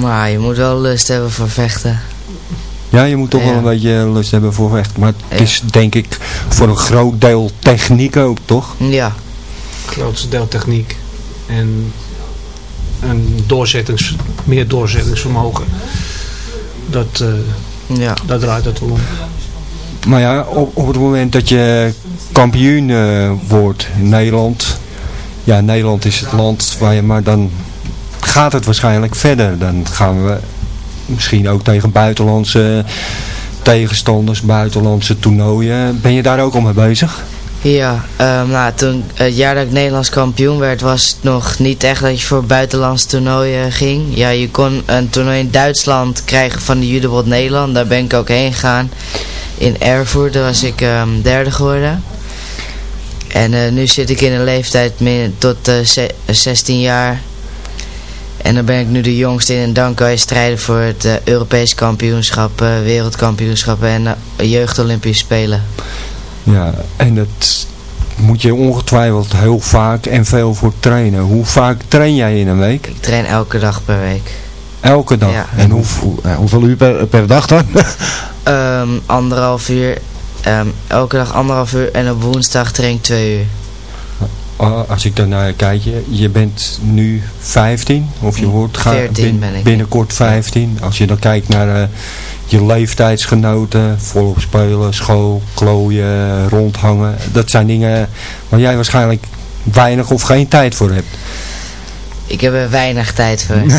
maar je moet wel lust hebben voor vechten. Ja, je moet toch Ja. wel een beetje lust hebben voor vechten. Maar het Ja. is denk ik voor een groot deel techniek ook, toch? Ja, grootste deel techniek. En een doorzettings, meer doorzettingsvermogen. Dat, eh, ja. daar draait het om. Maar ja, op, op het moment dat je kampioen eh, wordt in Nederland. Ja, Nederland is het land waar je, maar dan gaat het waarschijnlijk verder. Dan gaan we misschien ook tegen buitenlandse tegenstanders, buitenlandse toernooien. Ben je daar ook al mee bezig? Ja, ehm, nou, toen het jaar dat ik Nederlands kampioen werd, was het nog niet echt dat je voor buitenlandse toernooien ging. Ja, je kon een toernooi in Duitsland krijgen van de Judebond Nederland. Daar ben ik ook heen gegaan. In Erfurt, was ik ehm, derde geworden. En eh, nu zit ik in een leeftijd tot eh, ze- 16 jaar. En dan ben ik nu de jongste in en dan kan je strijden voor het eh, Europees kampioenschap, eh, wereldkampioenschap en eh, jeugdolympische spelen. Ja, en dat moet je ongetwijfeld heel vaak en veel voor trainen. Hoe vaak train jij in een week? Ik train elke dag per week. Elke dag. Ja. En hoe, Hoe- hoeveel uur per, per dag dan? [LAUGHS] Ehm, anderhalf uur. Ehm, elke dag anderhalf uur en op woensdag train ik twee uur. Ah, als ik dan naar je kijk, je, je bent nu 15 of je wordt ga- 14 ben ik. binnenkort 15. Als je dan kijkt naar eh, je leeftijdsgenoten, volop spelen, school, klooien, rondhangen. Dat zijn dingen waar jij waarschijnlijk weinig of geen tijd voor hebt. Ik heb er weinig tijd voor. [LAUGHS]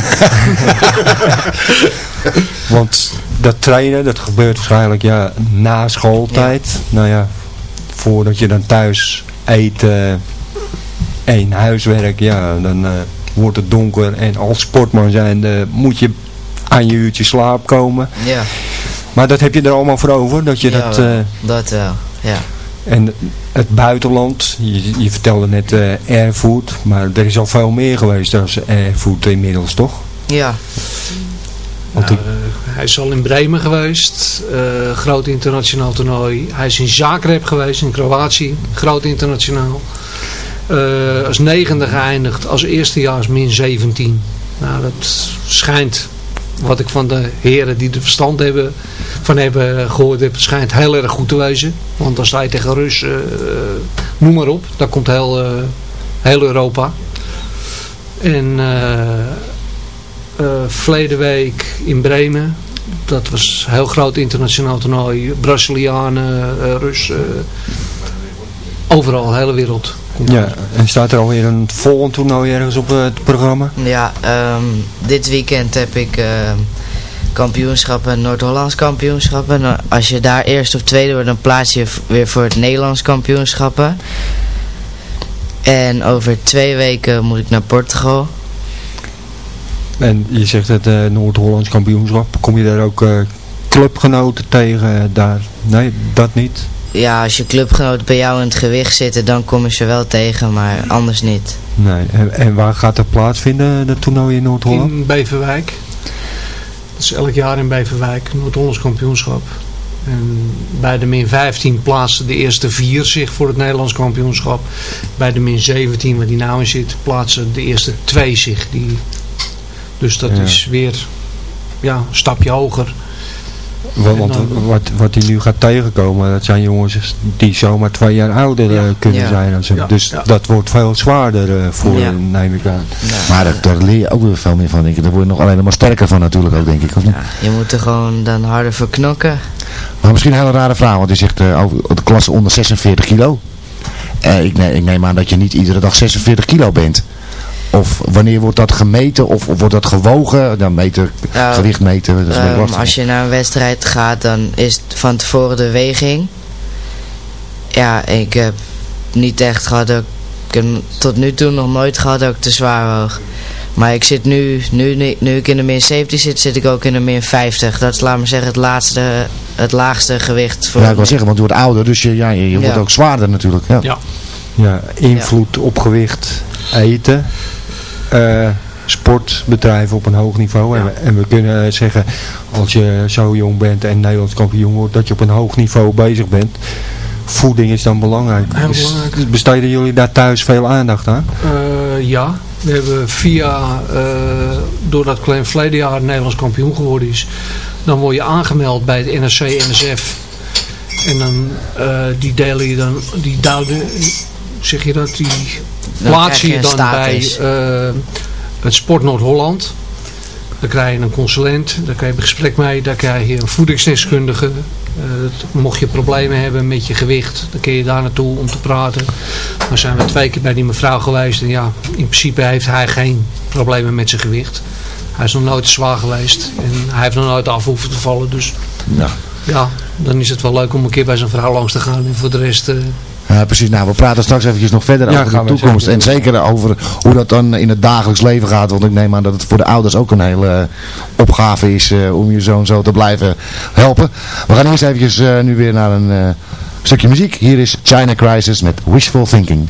[LAUGHS] Want dat trainen, dat gebeurt waarschijnlijk ja, na schooltijd. Nou ja, voordat je dan thuis eet en huiswerk, ja, dan eh, wordt het donker. En als sportman zijn moet je aan je uurtje slaap komen. Ja. Maar dat heb je er allemaal voor over, dat je Ja, dat... eh, dat wel, ja. en het buitenland, je, je vertelde net eh Airfood, maar er is al veel meer geweest dan Airfood inmiddels, toch? Ja, Want Nou, hij is al in Bremen geweest, eh, groot internationaal toernooi. Hij is in Zagreb geweest, in Kroatië, groot internationaal. Eh, als negende geëindigd, als eerstejaars min 17. Nou, dat schijnt, wat ik van de heren die er verstand hebben, van hebben gehoord heb, schijnt heel erg goed te wezen. Want dan sta je tegen Rus, eh, noem maar op, daar komt heel, eh, heel Europa. En verleden week in Bremen. Dat was een heel groot internationaal toernooi. Brazilianen, Russen. overal, de hele wereld. Ja, en staat er alweer een volgend toernooi ergens op eh, het programma? ja ehm, dit weekend heb ik ehm, kampioenschappen, Noord-Hollands kampioenschappen. Nou, als je daar eerst of tweede wordt, dan plaats je weer voor het Nederlands kampioenschappen. En over twee weken moet ik naar Portugal. En je zegt het eh, Noord-Hollands kampioenschap. Kom je daar ook eh, clubgenoten tegen daar? Nee, dat niet. Ja, als je clubgenoten bij jou in het gewicht zitten, dan kom je ze wel tegen, maar anders niet. Nee. En, en waar gaat dat plaatsvinden, dat toernooi in Noord-Holland? In Beverwijk. Dat is elk jaar in Beverwijk, Noord-Hollands kampioenschap. En bij de min 15 plaatsen de eerste vier zich voor het Nederlands kampioenschap. Bij de min 17, waar die nou in zit, plaatsen de eerste twee zich. Die, dus dat Ja. is weer ja, een stapje hoger. Want, dan- wat, wat hij nu gaat tegenkomen, dat zijn jongens die zomaar twee jaar ouder eh, kunnen Ja. zijn. Ja, Dus ja. dat wordt veel zwaarder eh, voor, Ja. eh, neem ik aan. Maar daar, daar leer je ook weer veel meer van, denk ik. Daar word je nog alleen maar sterker van natuurlijk ook, denk ik. Of niet? Ja, je moet er gewoon dan harder voor knokken. Maar misschien een hele rare vraag, want je zegt eh, over de klasse onder 46 kilo. Eh, ik, neem, ik neem aan dat je niet iedere dag 46 kilo bent. Of wanneer wordt dat gemeten of, of wordt dat gewogen? Dan meten, Nou, gewicht meten, dat is Ehm, lastig. als je naar een wedstrijd gaat, dan is het van tevoren de weging. Ja, ik heb niet echt gehad dat ik hem tot nu toe nog nooit gehad dat ik te zwaar woog. Maar ik zit nu, nu, nu, ik in de min 70 zit, zit ik ook in de min 50. Dat is, laat maar zeggen, het, laatste, het laagste gewicht voor Ja, ik wil zeggen, want je wordt ouder, dus je, ja, je, je wordt ook zwaarder natuurlijk. Ja. Ja. Ja, invloed op gewicht, eten, sportbedrijven op een hoog niveau. En, we, en we kunnen zeggen, als je zo jong bent en Nederlands kampioen wordt, dat je op een hoog niveau bezig bent. Voeding is dan belangrijk. Besteden jullie daar thuis veel aandacht aan? Eh, ja, we hebben via, eh, doordat Clem verleden jaar Nederlands kampioen geworden is, dan word je aangemeld bij het NRC, NSF. En dan, eh, die delen je dan, die duiden, zeg je dat, die plaats je dan status. bij eh, het Sport Noord-Holland. Dan krijg je een consulent, daar krijg je een gesprek mee, daar krijg je een voedingsdeskundige. Eh, mocht je problemen hebben met je gewicht, dan kun je daar naartoe om te praten. Maar zijn we twee keer bij die mevrouw geweest en ja, in principe heeft hij geen problemen met zijn gewicht. Hij is nog nooit zwaar geweest en hij heeft nog nooit af hoeven te vallen. Dus Ja. ja, dan is het wel leuk om een keer bij zijn vrouw langs te gaan. En voor de rest, eh, Ja, precies. Nou, we praten straks eventjes nog verder Ja, over de toekomst. En zeker over hoe dat dan in het dagelijks leven gaat. Want ik neem aan dat het voor de ouders ook een hele eh, opgave is eh, om je zoon zo te blijven helpen. We gaan eerst eventjes eh, nu weer naar een stukje muziek. Hier is China Crisis met Wishful Thinking.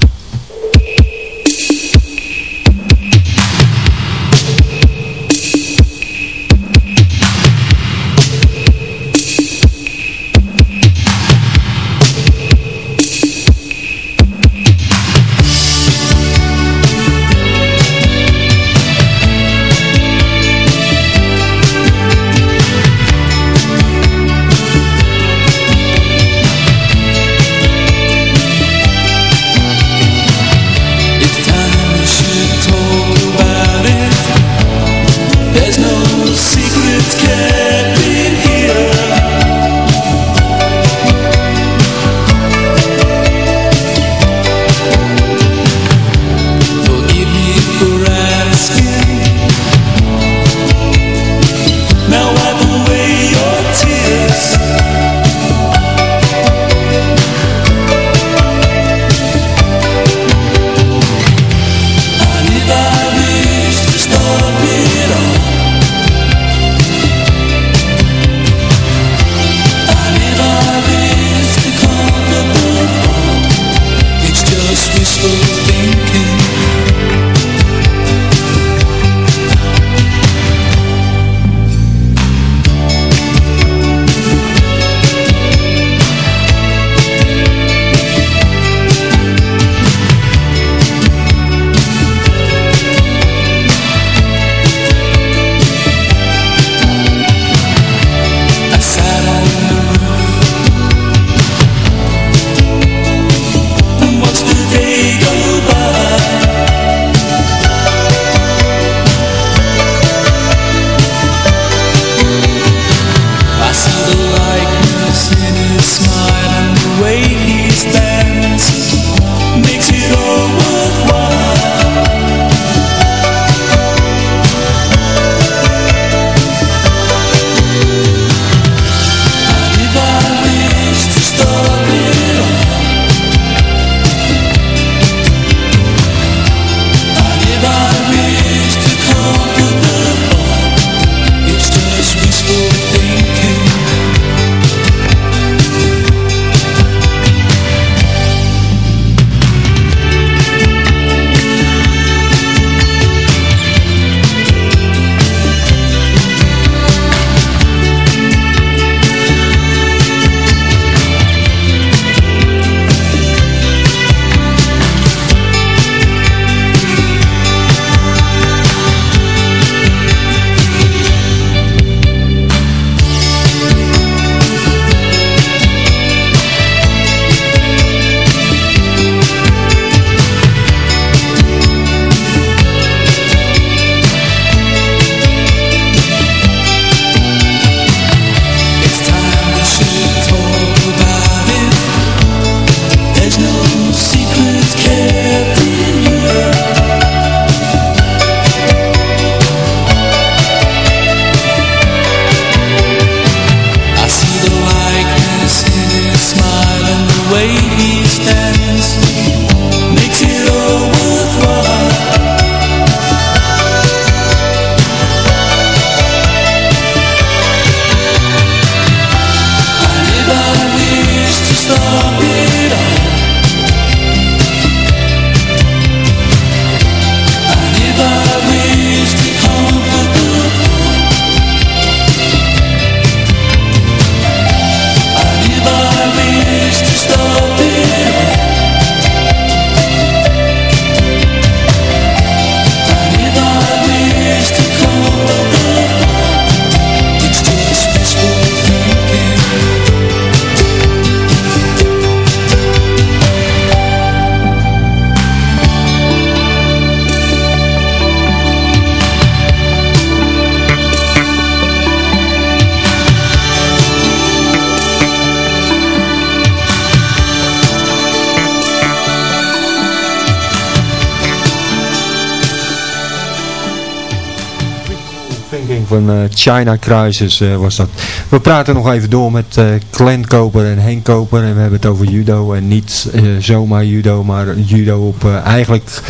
China Crisis eh, was dat. We praten nog even door met Glenn Koper en Henk Koper. En we hebben het over judo. En niet eh, zomaar judo, maar judo op eigenlijk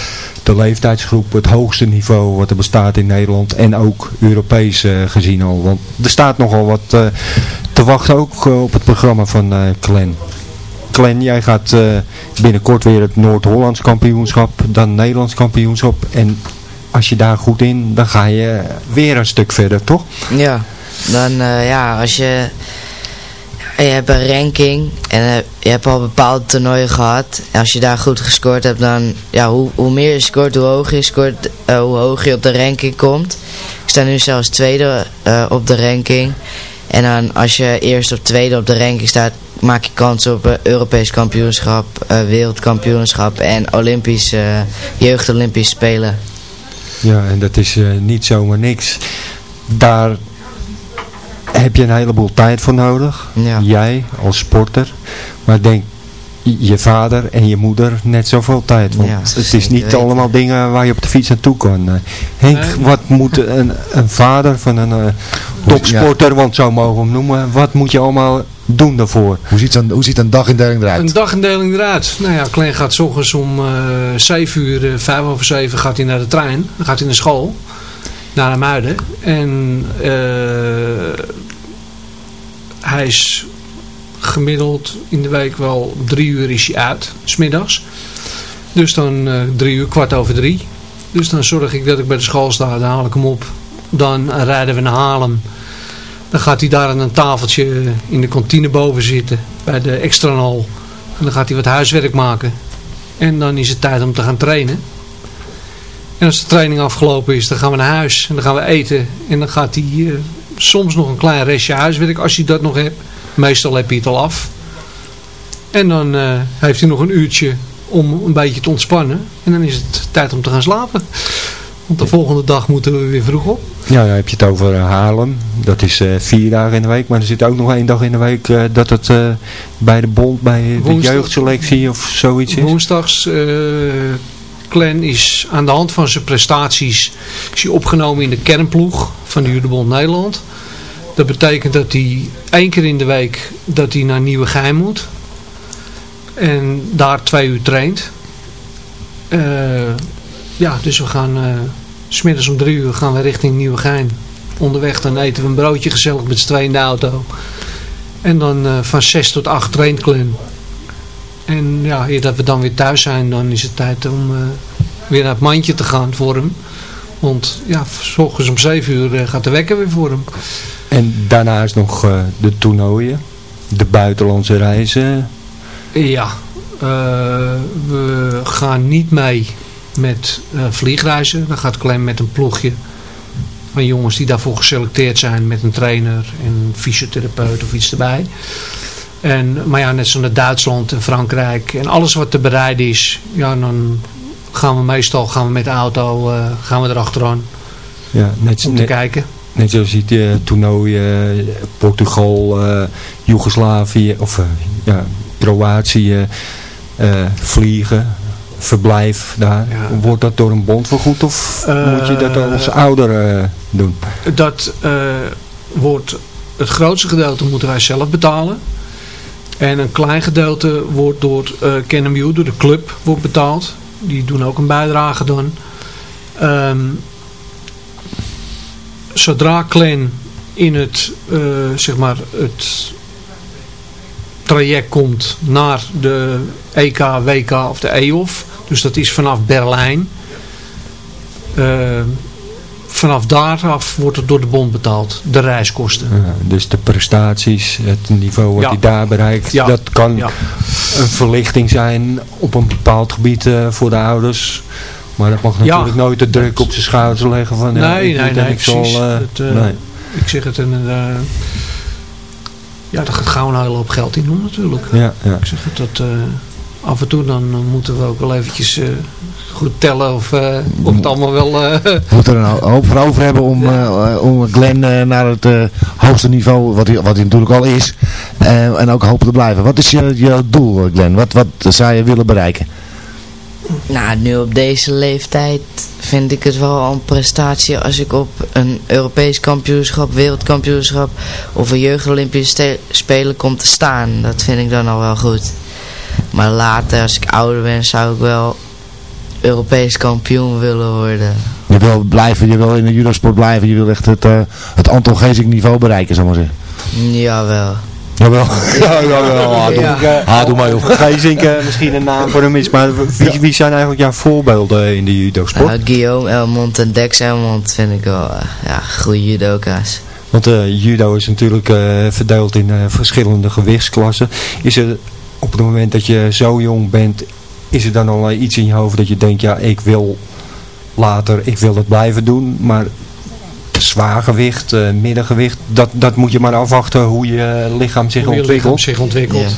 de leeftijdsgroep. Het hoogste niveau wat er bestaat in Nederland. En ook Europees gezien al. Want er staat nogal wat te wachten ook op het programma van Glenn. Glenn, jij gaat binnenkort weer het Noord-Hollands kampioenschap, dan Nederlands kampioenschap. En als je daar goed in, dan ga je weer een stuk verder, toch? Ja, dan eh, ja, als je... Je hebt een ranking en eh, je hebt al bepaalde toernooien gehad. En als je daar goed gescoord hebt, dan... Ja, hoe, hoe meer je scoort, hoe hoger je scoort, eh, hoe hoger je op de ranking komt. Ik sta nu zelfs tweede op de ranking. En dan als je eerst of tweede op de ranking staat, maak je kans op Europees kampioenschap, wereldkampioenschap en Olympisch, eh, jeugd Olympisch Spelen. Ja, en dat is eh, niet zomaar niks. Daar heb je een heleboel tijd voor nodig. Ja. Jij als sporter. Maar denk je vader en je moeder net zoveel tijd. Want Ja, het is niet weten. allemaal dingen waar je op de fiets naartoe kan. Eh, Henk, Nee. wat moet een, een vader van een eh, topsporter, want zo mogen we hem noemen, wat moet je allemaal doen daarvoor? Hoe ziet, een, hoe ziet een dagindeling eruit? Een dagindeling eruit. Nou ja, Glenn gaat 's ochtends om eh 7 uur, eh, 5 over 7 gaat hij naar de trein. Dan gaat hij naar school. Naar Muiden. En eh, hij is gemiddeld in de week wel drie uur is hij uit. Smiddags. Dus dan eh, drie uur, kwart over drie. Dus dan zorg ik dat ik bij de school sta, dan haal ik hem op. Dan rijden we naar Haarlem. Dan gaat hij daar aan een tafeltje in de kantine boven zitten, bij de extranol. En dan gaat hij wat huiswerk maken. En dan is het tijd om te gaan trainen. En als de training afgelopen is, dan gaan we naar huis. En dan gaan we eten. En dan gaat hij eh, soms nog een klein restje huiswerk, als hij dat nog hebt. Meestal heb je het al af. En dan eh, heeft hij nog een uurtje om een beetje te ontspannen. En dan is het tijd om te gaan slapen. Want de volgende dag moeten we weer vroeg op. Ja, dan heb je het over eh, Haarlem. Dat is eh, vier dagen in de week. Maar er zit ook nog één dag in de week eh, dat het bij de bond, bij de jeugdselectie of zoiets is. Woensdags, Glenn is aan de hand van zijn prestaties is hij opgenomen in de kernploeg van de Judebond Nederland. Dat betekent dat hij één keer in de week dat hij naar Nieuwegein moet. En daar twee uur traint. Ja, dus we gaan smiddags om drie uur gaan we richting Nieuwegein. Onderweg dan eten we een broodje gezellig met z'n tweeën in de auto. En dan eh, van zes tot acht traint Glenn. En ja, eer dat we dan weer thuis zijn, dan is het tijd om eh, weer naar het mandje te gaan voor hem. Want ja, s ochtends om 7 uur eh, gaat de wekker weer voor hem. En daarnaast nog eh, de toernooien. De buitenlandse reizen. Ja, we gaan niet mee met eh, vliegreizen. Dan gaat Clem met een ploegje van jongens die daarvoor geselecteerd zijn met een trainer en fysiotherapeut of iets erbij. En, maar ja, net zo naar Duitsland en Frankrijk en alles wat te bereiden is, ja, dan gaan we meestal gaan we met de auto eh, gaan we erachteraan Ja, net, om te net, kijken. net zoals je uh, toernooien, eh, Portugal, eh, Joegoslavië of eh, ja, Kroatië, eh, vliegen, verblijf daar. Wordt dat door een bond vergoed of moet je dat Eh, als ouder eh, doen? Dat eh, wordt, het grootste gedeelte moeten wij zelf betalen. En een klein gedeelte wordt door eh KNMU, door de club, wordt betaald. Die doen ook een bijdrage dan. Ehm, zodra Clan in het, eh, zeg maar, het traject komt naar de EK, WK of de EOF. Dus dat is vanaf Berlijn. Eh, vanaf daaraf wordt het door de bond betaald. De reiskosten. Ja, dus de prestaties, het niveau wat Ja. hij daar bereikt, Ja. dat kan een verlichting zijn op een bepaald gebied eh, voor de ouders. Maar dat mag natuurlijk nooit de druk op zijn schouders leggen van ja, Nee, nee, nee, ik zal, precies. eh, Het, nee. Ik zeg het en ja, daar gaat gauw een hele hoop geld in doen natuurlijk. Ja, ja. Ik zeg het, dat eh, af en toe dan eh, moeten we ook wel eventjes eh, goed tellen of, eh, of het allemaal wel... We moeten er een hoop voor over hebben om, om Glenn naar het hoogste niveau, wat hij, wat hij natuurlijk al is, en ook hopen te blijven. Wat is je, je doel, Glenn? Wat, wat zou je willen bereiken? Nou, nu op deze leeftijd vind ik het wel een prestatie als ik op een Europees kampioenschap, wereldkampioenschap of een jeugdolympische spelen kom te staan. Dat vind ik dan al wel goed. Maar later, als ik ouder ben, zou ik wel Europees kampioen willen worden. Je wil blijven, je wil in de judosport blijven, je wil echt het, eh, het Anton Geesink niveau bereiken, zal ik maar zeggen. Jawel. Jawel. [LAUGHS] Ja, jawel. Ah, doe, eh, Ah, doe maar joh. [LAUGHS] Eh, misschien een naam voor hem is, maar wie, wie zijn eigenlijk jouw voorbeelden in de judo-sport? Uh, Guillaume Elmond en Dex Elmond vind ik wel eh, ja, goede judoka's. Want eh, judo is natuurlijk eh, verdeeld in eh, verschillende gewichtsklassen. Is er op het moment dat je zo jong bent, is er dan al iets in je hoofd dat je denkt, ja, ik wil later, ik wil het blijven doen, maar zwaargewicht, eh middengewicht, dat, dat moet je maar afwachten hoe je lichaam zich hoe je ontwikkelt. lichaam zich ontwikkelt.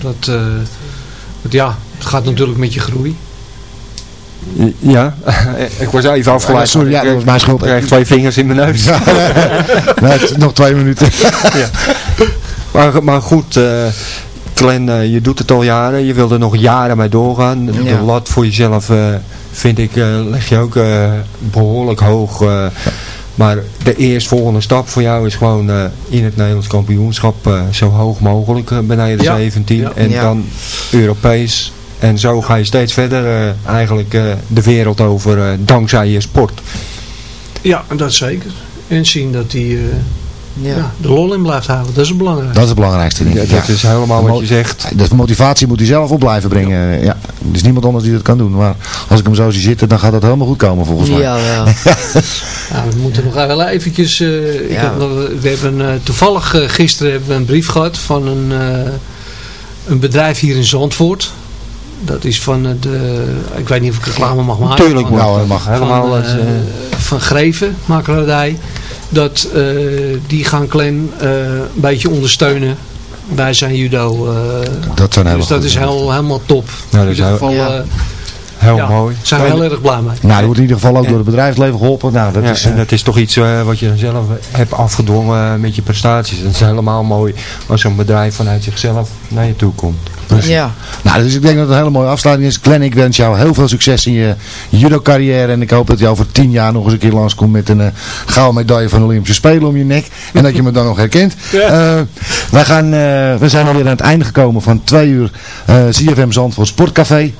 Dat, eh, ja, het gaat natuurlijk met je groei. Ja, [LAUGHS] ik was even afgeleid. sorry, ja, dat was mijn schuld. Ik krijg twee vingers in mijn neus. [LAUGHS] Nee, nog twee minuten. [LAUGHS] ja. maar, maar goed, eh Glenn, je doet het al jaren. Je wil er nog jaren mee doorgaan. De Ja. lat voor jezelf, eh, vind ik, eh, leg je ook eh, behoorlijk hoog. eh. maar de eerstvolgende stap voor jou is gewoon eh, in het Nederlands kampioenschap eh, zo hoog mogelijk beneden de Ja. 17. Ja. En Ja. dan Europees. En zo ga je steeds verder eh, eigenlijk eh, de wereld over dankzij je sport. Ja, dat zeker. En zien dat die, eh, Ja. de lol in blijft houden. Dat is het belangrijkste. Dat is het belangrijkste, denk Ja, dat ja. is helemaal wat je zegt. De motivatie moet hij zelf op blijven brengen. Ja. Er is niemand anders die dat kan doen. Maar als ik hem zo zie zitten, dan gaat dat helemaal goed komen volgens mij. Ja, wel. [LAUGHS] Ja, we moeten nog wel eventjes... eh, ik Ja. heb nog, we hebben eh, toevallig eh, gisteren hebben we een brief gehad van een, eh, een bedrijf hier in Zandvoort. Dat is van het, eh, ik weet niet of ik reclame mag maken. Tuurlijk maar- mag dat mag. Helemaal. van, als, van Greven, makelaardij. Dat eh, die gaan Glenn eh, een beetje ondersteunen bij zijn judo. eh, Dat zijn dus dat goede is heel, helemaal top. Nou, in dat is ieder geval Ja. eh, heel ja, mooi. zijn we heel erg blij mee. Nou, dat wordt in ieder geval ook door het bedrijfsleven geholpen. Nou, dat ja, is, en eh, dat is toch iets eh, wat je zelf hebt afgedwongen met je prestaties. Dat is helemaal mooi als zo'n bedrijf vanuit zichzelf naar je toe komt. Ja. Nou, dus ik denk dat het een hele mooie afsluiting is. Glenn, ik wens jou heel veel succes in je judo-carrière. En ik hoop dat je over tien jaar nog eens een keer langskomt met een eh, gouden medaille van de Olympische Spelen om je nek. En dat je me dan nog herkent. [LAUGHS] Eh, wij gaan, eh, we zijn alweer aan het einde gekomen van twee uur eh CFM Zandvoort Sportcafé.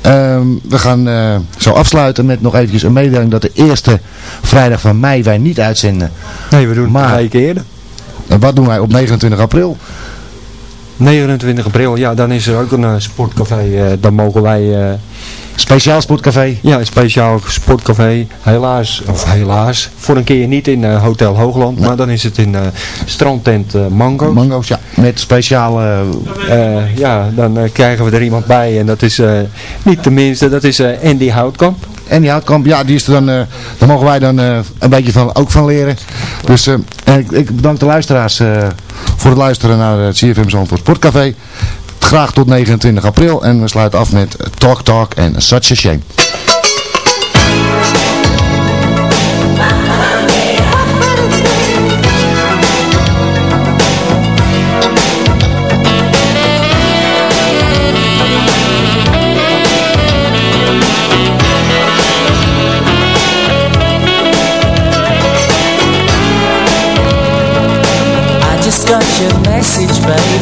Ehm, we gaan eh, zo afsluiten met nog eventjes een mededeling dat de eerste vrijdag van mei wij niet uitzenden. Nee, we doen het Maar- twee keer eerder. Wat doen wij op 29 april? 29 april, ja, dan is er ook een eh, sportcafé. eh, dan mogen wij... eh, Speciaal Sportcafé. Ja, een speciaal sportcafé. Helaas, of helaas, voor een keer niet in Hotel Hoogland, maar dan is het in strandtent eh, Mango. Mango's, ja. Met speciale... Ja, dan krijgen we er iemand bij en dat is niet de minste, dat is Andy Houtkamp. En die houtkamp, ja, die is er dan, eh daar mogen wij dan eh, een beetje van, ook van leren. Dus eh, ik, ik bedank de luisteraars voor het luisteren naar het CFM Zandvoort Sportcafé. Graag tot 29 april en we sluiten af met Talk Talk en Such a Shame.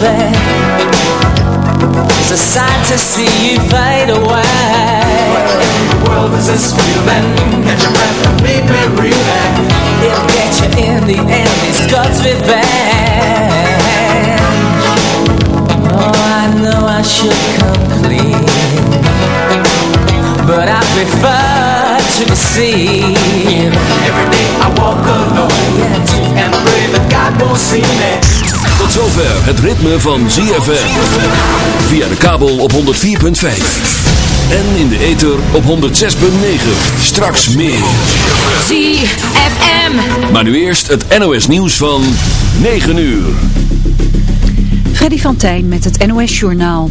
Baby. It's a sight to see you fade away. In the world is this feeling? Catch your breath and leave me reeling. It'll get you in the end. It's God's revenge. Oh, I know I should come clean, but I prefer to deceive. Every day I walk alone and pray that God won't see me. Tot zover het ritme van ZFM. Via de kabel op 104.5. En in de ether op 106.9. Straks meer. ZFM. Maar nu eerst het NOS nieuws van 9 uur. Freddy van Tijn met het NOS-journaal.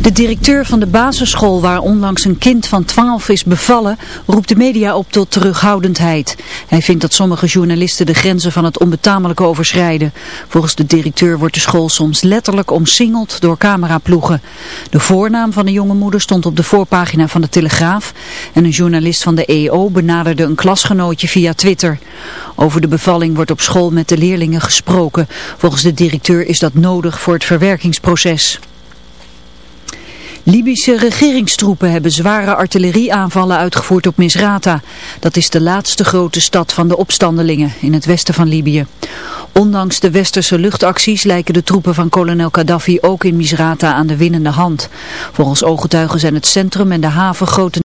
De directeur van de basisschool waar onlangs een kind van 12 is bevallen, roept de media op tot terughoudendheid. Hij vindt dat sommige journalisten de grenzen van het onbetamelijke overschrijden. Volgens de directeur wordt de school soms letterlijk omsingeld door cameraploegen. De voornaam van de jonge moeder stond op de voorpagina van de Telegraaf en een journalist van de EO benaderde een klasgenootje via Twitter. Over de bevalling wordt op school met de leerlingen gesproken. Volgens de directeur is dat nodig voor het verwerkingsproces. Libische regeringstroepen hebben zware artillerieaanvallen uitgevoerd op Misrata. Dat is de laatste grote stad van de opstandelingen in het westen van Libië. Ondanks de westerse luchtacties lijken de troepen van kolonel Gaddafi ook in Misrata aan de winnende hand. Volgens ooggetuigen zijn het centrum en de haven grote